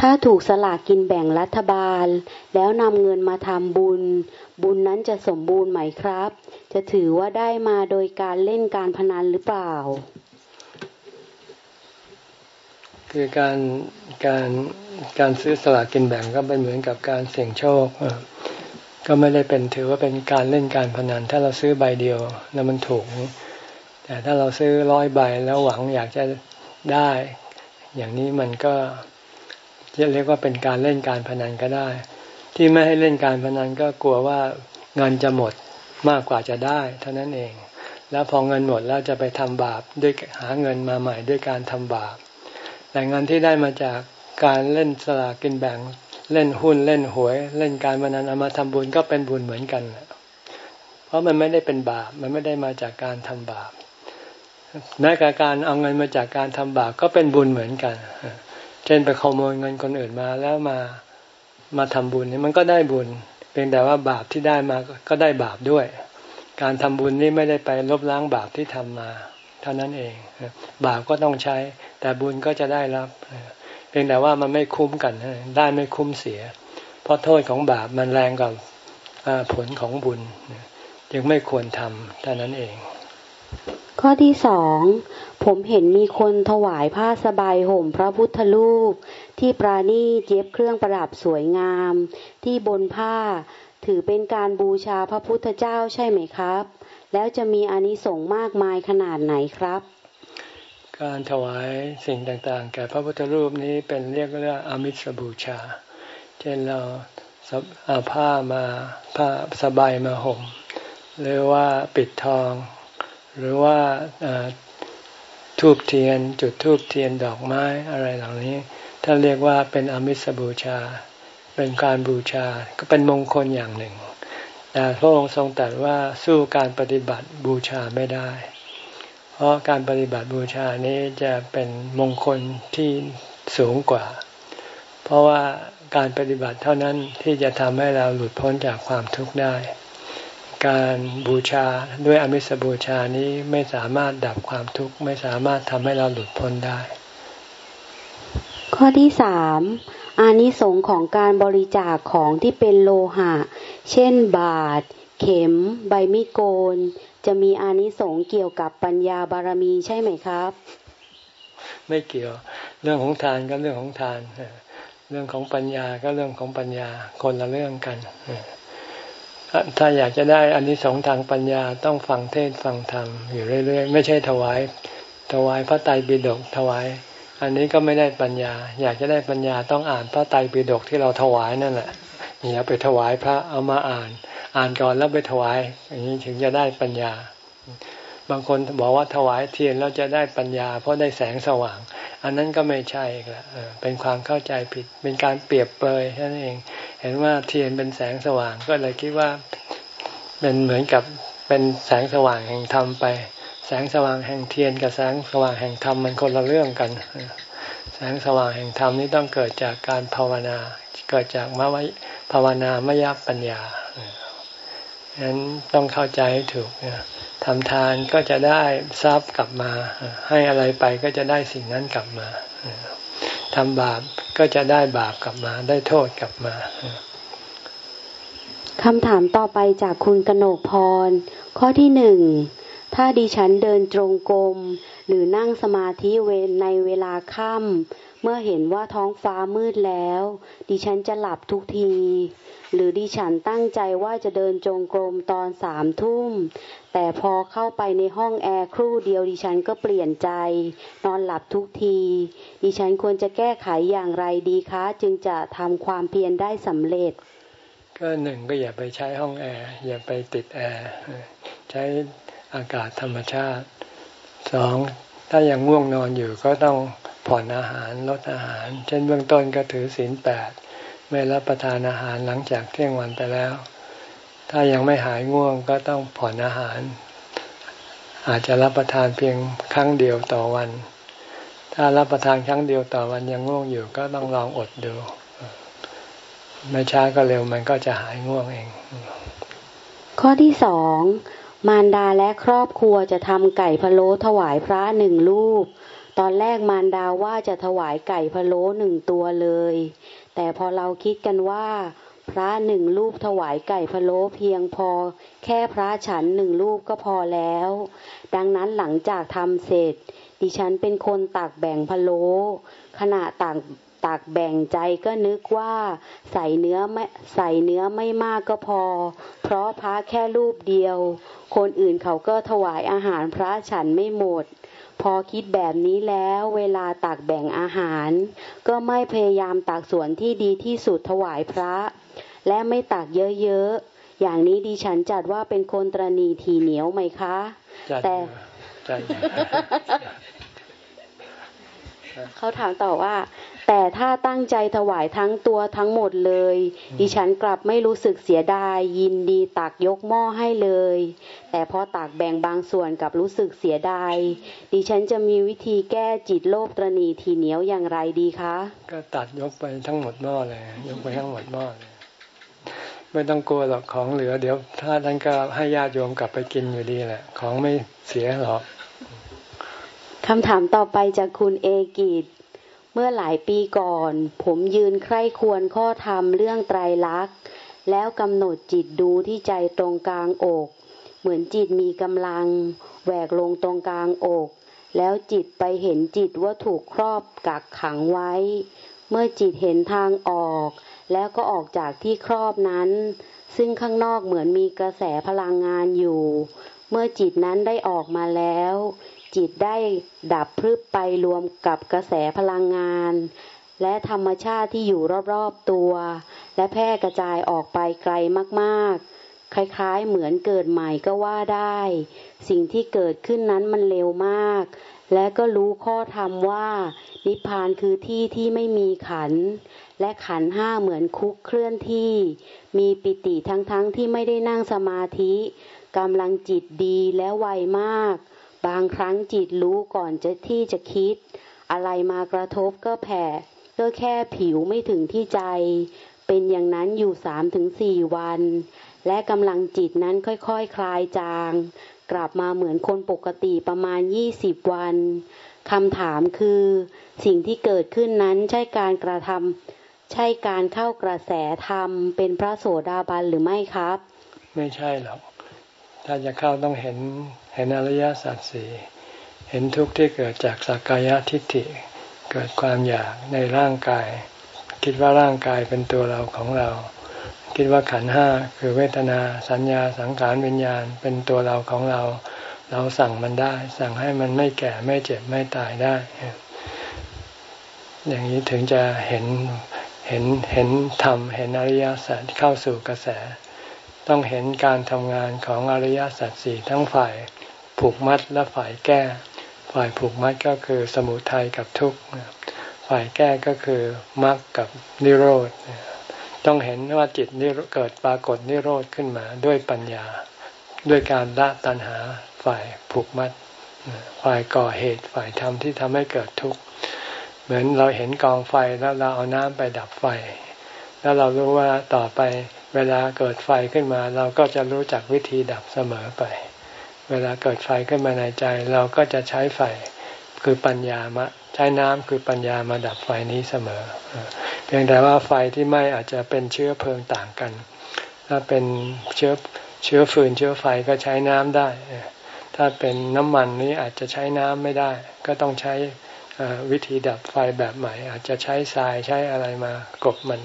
ถ้าถูกสลากกินแบ่งรัฐบาล แล้วนำเงินมาทำบุญ บุญนั้นจะสมบูรณ์ไหมครับ จะถือว่าได้มาโดยการเล่นการพนันหรือเปล่า คือการการการซื้อสลากกินแบ่งก็เป็นเหมือนกับการเสี่ยงโชคก็ไม่ได้เป็นถือว่าเป็นการเล่นการพนัน ถ้าเราซื้อใบเดียวแล้วมันถูก แต่ถ้าเราซื้อร้อยใบแล้วหวังอยากจะได้ อย่างนี้มันก็จะเรียกว่าเป็นการเล่นการพนันก็ได้ ที่ไม่ให้เล่นการพนันก็กลัวว่าเงินจะหมดมากกว่าจะได้ เท่านั้นเอง แล้วพอเงินหมดแล้วจะไปทำบาปด้วยหาเงินมาใหม่ด้วยการทำบาป แต่เงินที่ได้มาจากการเล่นสลากกินแบ่ง เล่นหุ้นเล่นหวย เล่นการพนันเอามาทำบุญก็เป็นบุญเหมือนกัน เพราะมันไม่ได้เป็นบาป มันไม่ได้มาจากการทำบาปแม้กับการเอาเงินมาจากการทำบาปก็เป็นบุญเหมือนกัน เช่นไปขโมยเงินคนอื่นมาแล้วมามาทำบุญนี่มันก็ได้บุญ เพียงแต่ว่าบาปที่ได้มาก็ได้บาปด้วย การทำบุญนี่ไม่ได้ไปลบล้างบาปที่ทำมา ท่านั้นเอง บาปก็ต้องใช้ แต่บุญก็จะได้รับ เพียงแต่ว่ามันไม่คุ้มกัน ได้ไม่คุ้มเสีย เพราะโทษของบาปมันแรงกว่าผลของบุญ จึงไม่ควรทำเท่านั้นเอง ข้อที่สองผมเห็นมีคนถวายผ้าสบายห่มพระพุทธรูป ที่ปราณีเย็บเครื่องประดับสวยงาม ที่บนผ้า ถือเป็นการบูชาพระพุทธเจ้าใช่ไหมครับ แล้วจะมีอนิสงส์มากมายขนาดไหนครับ การถวายสิ่งต่างๆ แก่พระพุทธรูปนี้เป็นเรียกเรียกอามิสบูชา เช่นเราเอาผ้ามาผ้าสบายมาห่ม หรือว่าปิดทอง หรือว่าทูบเทียนจุดทูบเทียนดอกไม้อะไรเหล่านี้ถ้าเรียกว่าเป็นอมิสบูชา เป็นการบูชาก็เป็นมงคลอย่างหนึ่ง แต่พระองค์ทรงตรัสว่าสู้การปฏิบัติบูชาไม่ได้ เพราะการปฏิบัติบูชานี้จะเป็นมงคลที่สูงกว่า เพราะว่าการปฏิบัติเท่านั้นที่จะทำให้เราหลุดพ้นจากความทุกข์ได้ การบูชาด้วยอมิสบูชานี้ไม่สามารถดับความทุกข์ไม่สามารถทำให้เราหลุดพ้นได้ ข้อที่สาม อานิสงส์ของการบริจาคของที่เป็นโลหะ เช่นบาท เข็ม ใบมีดโกน จะมีอานิสงส์เกี่ยวกับปัญญาบารมีใช่ไหมครับ ไม่เกี่ยว เรื่องของทานก็เรื่องของทาน เรื่องของปัญญาก็เรื่องของปัญญาคนละเรื่องกัน ถ้าอยากจะได้อันนี้สองทางปัญญาต้องฟังเทศฟังธรรมอยู่เรื่อยๆ ไม่ใช่ถวาย ถวายพระไตรปิฎกถวาย อันนี้ก็ไม่ได้ปัญญา อยากจะได้ปัญญาต้องอ่านพระไตรปิฎกที่เราถวายนั่นแหละอย่าไปถวายพระเอามาอ่าน อ่านก่อนแล้วไปถวายอย่างนี้ถึงจะได้ปัญญา บางคนบอกว่าถวายเทียนแล้วจะได้ปัญญา เพราะได้แสงสว่าง อันนั้นก็ไม่ใช่ละเป็นความเข้าใจผิด เป็นการเปรียบเปรยนั่นเอง เห็นว่าเทียนเป็นแสงสว่างก็เลยคิดว่าเป็นเหมือนกับเป็นแสงสว่างแห่งธรรมไป แสงสว่างแห่งเทียนกับแสงสว่างแห่งธรรมมันคนละเรื่องกัน แสงสว่างแห่งธรรมนี้ต้องเกิดจากการภาวนา เกิดจากมวภาวนามยปัญญาฉะนั้นต้องเข้าใจถูกทำทานก็จะได้ทรัพย์กลับมา ให้อะไรไปก็จะได้สิ่งนั้นกลับมาทำบาปก็จะได้บาปกลับมา ได้โทษกลับมาคำถามต่อไปจากคุณกนกพร ข้อที่หนึ่ง ถ้าดิฉันเดินตรงกรมหรือนั่งสมาธิเวในเวลาค่ำเมื่อเห็นว่าท้องฟ้ามืดแล้ว ดิฉันจะหลับทุกที หรือดิฉันตั้งใจว่าจะเดินจงกรมตอนสามทุ่ม แต่พอเข้าไปในห้องแอร์ครู่เดียวดิฉันก็เปลี่ยนใจ นอนหลับทุกที ดิฉันควรจะแก้ไขอย่างไรดีคะ จึงจะทำความเพียรได้สำเร็จ ก็หนึ่งก็อย่าไปใช้ห้องแอร์อย่าไปติดแอร์ใช้ อากาศธรรมชาติสองถ้ายังง่วงนอนอยู่ก็ต้องผ่อนอาหารลดอาหาร เช่นเบื้องต้นก็ถือศีลแปดไม่รับประทานอาหารหลังจากเที่ยงวันไปแล้ว ถ้ายังไม่หายง่วงก็ต้องผ่อนอาหาร อาจจะรับประทานเพียงครั้งเดียวต่อวัน ถ้ารับประทานครั้งเดียวต่อวันยังง่วงอยู่ก็ต้องลองอดดู ไม่ช้าก็เร็วมันก็จะหายง่วงเอง ข้อที่สอง มารดาและครอบครัวจะทำไก่พะโล้ถวายพระหนึ่งลูกตอนแรกมารดาว่าจะถวายไก่พะโล้หนึ่งตัวเลย แต่พอเราคิดกันว่า พระหนึ่งลูกถวายไก่พะโล้เพียงพอ แค่พระฉันหนึ่งลูกก็พอแล้ว ดังนั้นหลังจากทำเสร็จ ดิฉันเป็นคนตักแบ่งพะโล้ขณะตัก ตักแบ่งใจก็นึกว่าใส่เนื้อไม่ใส่เนื้อไม่มากก็พอ เพราะพระแค่รูปเดียว คนอื่นเขาก็ถวายอาหารพระฉันไม่หมด พอคิดแบบนี้แล้วเวลาตักแบ่งอาหาร ก็ไม่พยายามตักส่วนที่ดีที่สุดถวายพระ และไม่ตักเยอะๆ อย่างนี้ดิฉันจัดว่าเป็นคนตรณีทีเหนียวไหมคะ แต่ เขาถามต่อว่า แต่ถ้าตั้งใจถวายทั้งตัวทั้งหมดเลย ดิฉันกลับไม่รู้สึกเสียดาย ยินดีตักยกหม้อให้เลย แต่พอตักแบ่งบางส่วนกับรู้สึกเสียดาย ดิฉันจะมีวิธีแก้จิตโลภตรณีทีเหนียวอย่างไรดีคะ ก็ตัดยกไปทั้งหมดหม้อเลย ยกไปทั้งหมดหม้อเลยไม่ต้องกลัวหรอกของเหลือ เดี๋ยว ถ้าท่านก็ให้ญาติโยมกลับไปกินอยู่ดีแหละ ของไม่เสียหรอก คำถามต่อไปจากคุณเอกิตเมื่อหลายปีก่อน ผมยืนใคร่ควรข้อธรรมเรื่องไตรลักษณ์ แล้วกำหนดจิตดูที่ใจตรงกลางอก เหมือนจิตมีกำลังแหวกลงตรงกลางอก แล้วจิตไปเห็นจิตว่าถูกครอบกักขังไว้ เมื่อจิตเห็นทางออก แล้วก็ออกจากที่ครอบนั้น ซึ่งข้างนอกเหมือนมีกระแสพลังงานอยู่ เมื่อจิตนั้นได้ออกมาแล้ว จิตได้ดับพรึบไปรวมกับกระแสพลังงาน และธรรมชาติที่อยู่รอบๆตัว และแพร่กระจายออกไปไกลมากๆ คล้ายๆเหมือนเกิดใหม่ก็ว่าได้ สิ่งที่เกิดขึ้นนั้นมันเร็วมาก และก็รู้ข้อธรรมว่า นิพพานคือที่ที่ไม่มีขัน และขันห้าเหมือนคุกเคลื่อนที่ มีปิติทั้งๆทที่ไม่ได้นั่งสมาธิกำลังจิตดีและไวมาก บางครั้งจิตรู้ก่อนจะที่จะคิด อะไรมากระทบก็แผ่ก็แค่ผิวไม่ถึงที่ใจ เป็นอย่างนั้นอยู่สามถึงสี่วัน และกำลังจิตนั้นค่อยๆคคลายจาง กลับมาเหมือนคนปกติประมาณยี่สิบวันคำถามคือ สิ่งที่เกิดขึ้นนั้นใช่การกระทำใช่การเข้ากระแสธรรม เป็นพระโสดาบันหรือไม่ครับ ไม่ใช่หรอกถ้าจะเข้าต้องเห็น เห็นอริยสัจสี่เห็นทุกข์ที่เกิดจากสักกายทิฏฐิ เกิดความอยากในร่างกาย คิดว่าร่างกายเป็นตัวเราของเรา คิดว่าขันห้าคือเวทนาสัญญาสังขารวิญญาณเป็นตัวเราของเรา เราสั่งมันได้ สั่งให้มันไม่แก่ไม่เจ็บไม่ตายได้ อย่างนี้ถึงจะเห็นเห็นเห็นธรรมเห็นอริยสัจเข้าสู่กระแส ต้องเห็นการทำงานของอริยสัจสี่ทั้งฝ่าย ผูกมัดและฝ่ายแก้ ฝ่ายผูกมัดก็คือสมุทัยกับทุกข์ฝ่ายแก้ก็คือมรรคกับนิโรธต้องเห็นว่าจิตนี่เกิดปรากฏนิโรธขึ้นมาด้วยปัญญา ด้วยการละตัณหาฝ่ายผูกมัด ฝ่ายก่อเหตุฝ่ายธรรมที่ทำให้เกิดทุกข์เหมือนเราเห็นกองไฟแล้วเราเอาน้ำไปดับไฟ แล้วเรารู้ว่าต่อไปเวลาเกิดไฟขึ้นมา เราก็จะรู้จักวิธีดับเสมอไป เวลาเกิดไฟขึ้นมาในใจ เราก็จะใช้ไฟคือปัญญามาใช้น้ำคือปัญญามาดับไฟนี้เสมอ เพียงแต่ว่าไฟที่ไหม้อาจจะเป็นเชื้อเพลิงต่างกัน ถ้าเป็นเชื้อเชื้อฟืนเชื้อไฟก็ใช้น้ำได้ ถ้าเป็นน้ำมันนี้อาจจะใช้น้ำไม่ได้ ก็ต้องใช้วิธีดับไฟแบบใหม่ อาจจะใช้ทรายใช้อะไรมากบมัน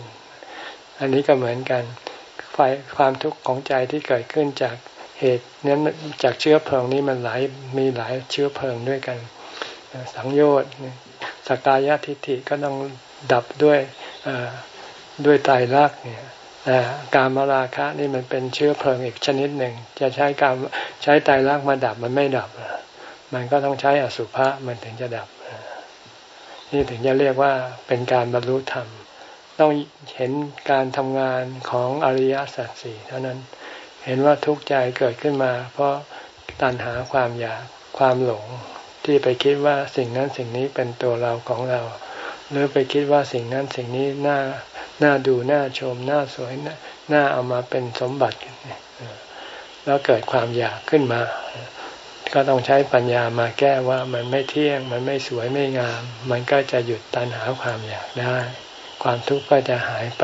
อันนี้ก็เหมือนกันไฟความทุกข์ของใจที่เกิดขึ้นจาก เหตุนั้นจากเชื้อเพลิงนี้มันหลายมีหลายเชื้อเพลิงด้วยกัน สังโยชน์สกายาทิฏฐิก็ต้องดับด้วยด้วยไตรักษ์เนี่ยแต่การมาราคะนี่มันเป็นเชื้อเพลิงอีกชนิดหนึ่ง จะใช้การใช้ไตรักษ์มาดับมันไม่ดับ มันก็ต้องใช้อสุภะมันถึงจะดับ นี่ถึงจะเรียกว่าเป็นการบรรลุธรรม ต้องเห็นการทำงานของอริยสัจสี่เท่านั้น เห็นว่าทุกข์ใจเกิดขึ้นมา เพราะตัณหาความอยากความหลงที่ไปคิดว่าสิ่งนั้นสิ่งนี้เป็นตัวเราของเรา หรือไปคิดว่าสิ่งนั้นสิ่งนี้น่าน่าดูน่าชมน่าสวยน่าเอามาเป็นสมบัติแล้วเกิดความอยากขึ้นมา ก็ต้องใช้ปัญญามาแก้ว่ามันไม่เที่ยง มันไม่สวยไม่งาม มันก็จะหยุดตัณหาความอยากได้ ความทุกข์ก็จะหายไป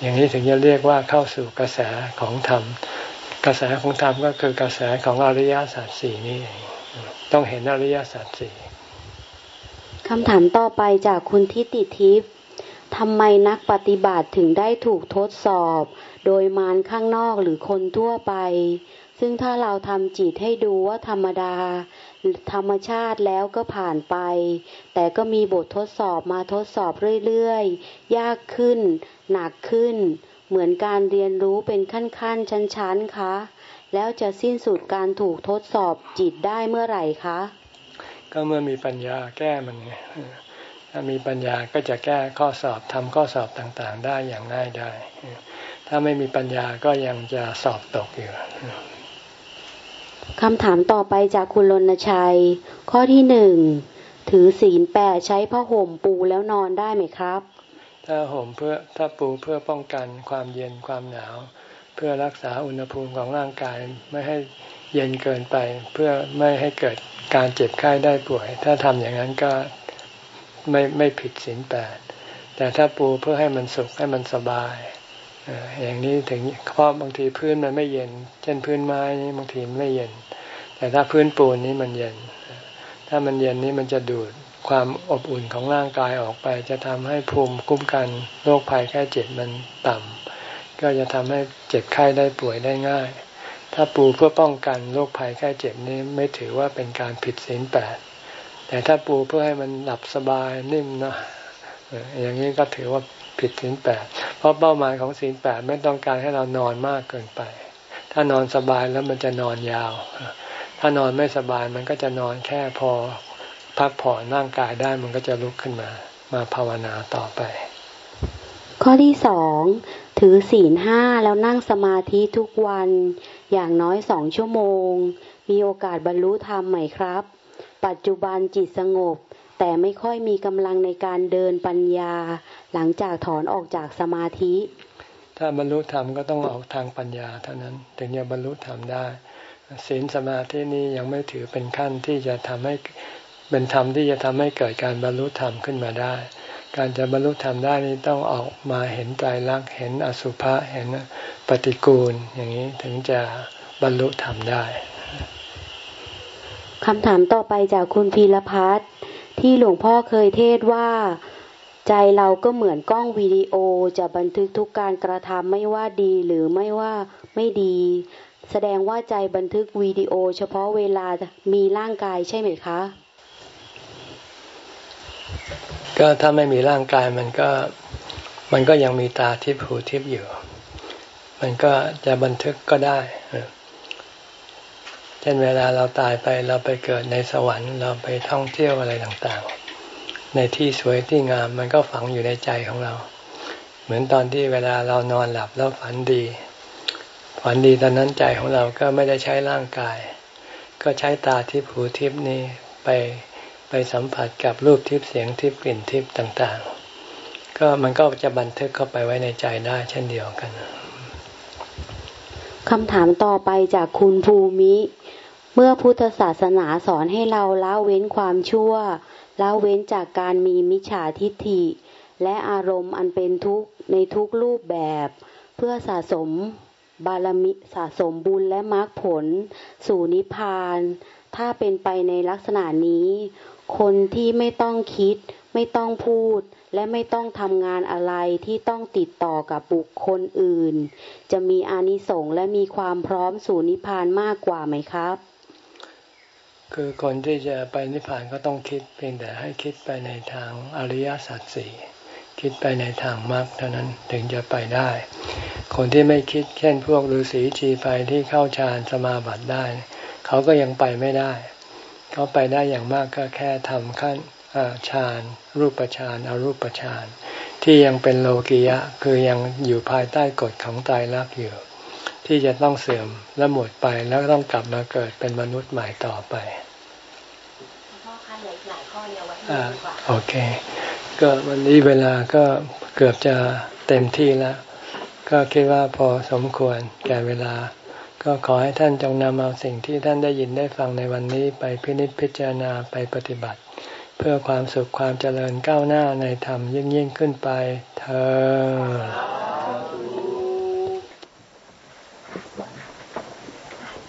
อย่างนี้ถึงจะเรียกว่าเข้าสู่กระแสของธรรม กระแสของธรรมก็คือกระแสของอริยสัจสี่นี่ต้องเห็นอริยสัจสี่คำถามต่อไปจากคุณทิติทิพย์ทำไมนักปฏิบัติถึงได้ถูกทดสอบ โดยมารข้างนอกหรือคนทั่วไป ซึ่งถ้าเราทำจิตให้ดูว่าธรรมดา ธรรมชาติแล้วก็ผ่านไป แต่ก็มีบททดสอบมาทดสอบเรื่อยๆ ยากขึ้น หนักขึ้น เหมือนการเรียนรู้เป็นขั้นๆ ชั้นๆคะ แล้วจะสิ้นสุดการถูกทดสอบจิตได้เมื่อไหร่คะ ก็เมื่อมีปัญญาแก้มันไงถ้ามีปัญญาก็จะแก้ข้อสอบทำข้อสอบต่างๆ ได้อย่างง่ายได้ ถ้าไม่มีปัญญาก็ยังจะสอบตกอยู่คำถามต่อไปจากคุณรณชัย ข้อที่หนึ่งถือศีลแปดใช้ผ้าห่มปูแล้วนอนได้ไหมครับ ถ้าห่มเพื่อถ้าปูเพื่อป้องกันความเย็นความหนาว เพื่อรักษาอุณหภูมิของร่างกายไม่ให้เย็นเกินไป เพื่อไม่ให้เกิดการเจ็บไข้ได้ป่วย ถ้าทำอย่างนั้นก็ไม่ไม่ผิดศีลแปดแต่ถ้าปูเพื่อให้มันสุขให้มันสบายอย่างนี้ถึงเพราะบางทีพื้นมันไม่เย็น เช่นพื้นไม้นี่บางทีไม่เย็น แต่ถ้าพื้นปูนนี้มันเย็น ถ้ามันเย็นนี้มันจะดูด ความอบอุ่นของร่างกายออกไป จะทำให้ภูมิคุ้มกันโรคภัยแค่เจ็บมันต่ำก็จะทำให้เจ็บไข้ได้ป่วยได้ง่าย ถ้าปูเพื่อป้องกันโรคภัยแค่เจ็บนี้ไม่ถือว่าเป็นการผิดศีลแปดแต่ถ้าปูเพื่อให้มันหลับสบายนิ่มนะอย่างนี้ก็ถือว่าผิดศีลแปดเพราะเป้าหมายของศีลแปดไม่ต้องการให้เรานอนมากเกินไป ถ้านอนสบายแล้วมันจะนอนยาว ถ้านอนไม่สบายมันก็จะนอนแค่พอ พักผ่อนร่างกายได้มันก็จะลุกขึ้นมา มาภาวนาต่อไป ข้อที่สองถือศีลห้าแล้วนั่งสมาธิทุกวันอย่างน้อยสองชั่วโมง มีโอกาสบรรลุธรรมไหมครับ ปัจจุบันจิตสงบ แต่ไม่ค่อยมีกำลังในการเดินปัญญา หลังจากถอนออกจากสมาธิ ถ้าบรรลุธรรมก็ต้องออกทางปัญญาเท่านั้นถึงจะบรรลุธรรมได้ศีลสมาธินี้ยังไม่ถือเป็นขั้นที่จะทำให้ เป็นธรรมที่จะทำให้เกิดการบรรลุธรรมขึ้นมาได้ การจะบรรลุธรรมได้นี้ต้องออกมาเห็นใจรักเห็นอสุภะเห็นปฏิกูล อย่างนี้ถึงจะบรรลุธรรมได้คำถามต่อไปจากคุณพีรพัฒน์ที่หลวงพ่อเคยเทศว่า ใจเราก็เหมือนกล้องวิดีโอจะบันทึกทุกการกระทำไม่ว่าดีหรือไม่ว่าไม่ดี แสดงว่าใจบันทึกวิดีโอ เฉพาะเวลามีร่างกายใช่ไหมคะ ก็ถ้าไม่มีร่างกายมันก็มันก็ยังมีตาทิพย์หูทิพย์อยู่ มันก็จะบันทึกก็ได้เช่นเวลาเราตายไปเราไปเกิดในสวรรค์เราไปท่องเที่ยวอะไรต่างๆ ในที่สวยที่งามมันก็ฝังอยู่ในใจของเรา เหมือนตอนที่เวลาเรานอนหลับแล้วฝันดี ฝันดีตอนนั้นใจของเราก็ไม่ได้ใช้ร่างกาย ก็ใช้ตาทิพย์หูทิพย์นี้ไป ไปสัมผัสกับรูปทิพย์เสียงทิพย์กลิ่นทิพย์ต่างๆ ก็มันก็จะบันทึกเข้าไปไว้ในใจได้เช่นเดียวกันคำถามต่อไปจากคุณภูมิ เมื่อพุทธศาสนาสอนให้เราละเว้นความชั่วละเว้นจากการมีมิจฉาทิฏฐิ และอารมณ์อันเป็นทุกข์ในทุกรูปแบบ เพื่อสะสมบารมิสะสมบุญและมรรคผล สู่นิพพาน ถ้าเป็นไปในลักษณะนี้ คนที่ไม่ต้องคิด ไม่ต้องพูด และไม่ต้องทำงานอะไรที่ต้องติดต่อกับบุคคลอื่น จะมีอานิสงส์และมีความพร้อมสู่นิพพานมากกว่าไหมครับ คือคนที่จะไปนิพพานก็ต้องคิดเพียงแต่ให้คิดไปในทางอริยสัจสี่คิดไปในทางมรรคเท่านั้นถึงจะไปได้ คนที่ไม่คิดเช่นพวกฤาษีชีไฟที่เข้าฌานสมาบัติได้ เขาก็ยังไปไม่ได้ เขาไปได้อย่างมากก็แค่ทำขั้นฌานรูปฌานอารูปฌานที่ยังเป็นโลกิยะคือยังอยู่ภายใต้กฎของตายรักอยู่ ที่จะต้องเสื่อมและหมดไปแล้วต้องกลับมาเกิดเป็นมนุษย์ใหม่ต่อไปพ่อคะเหลือหลายข้อเดียวไว้ดีกว่าโอเค ก็วันนี้เวลาก็เกือบจะเต็มที่แล้ว ก็คิดว่าพอสมควรแก่เวลา ก็ขอให้ท่านจงนำเอาสิ่งที่ท่านได้ยินได้ฟังในวันนี้ไปพินิจพิจารณาไปปฏิบัติ เพื่อความสุขความเจริญก้าวหน้าในธรรมยิ่งยิ่งขึ้นไปเธอ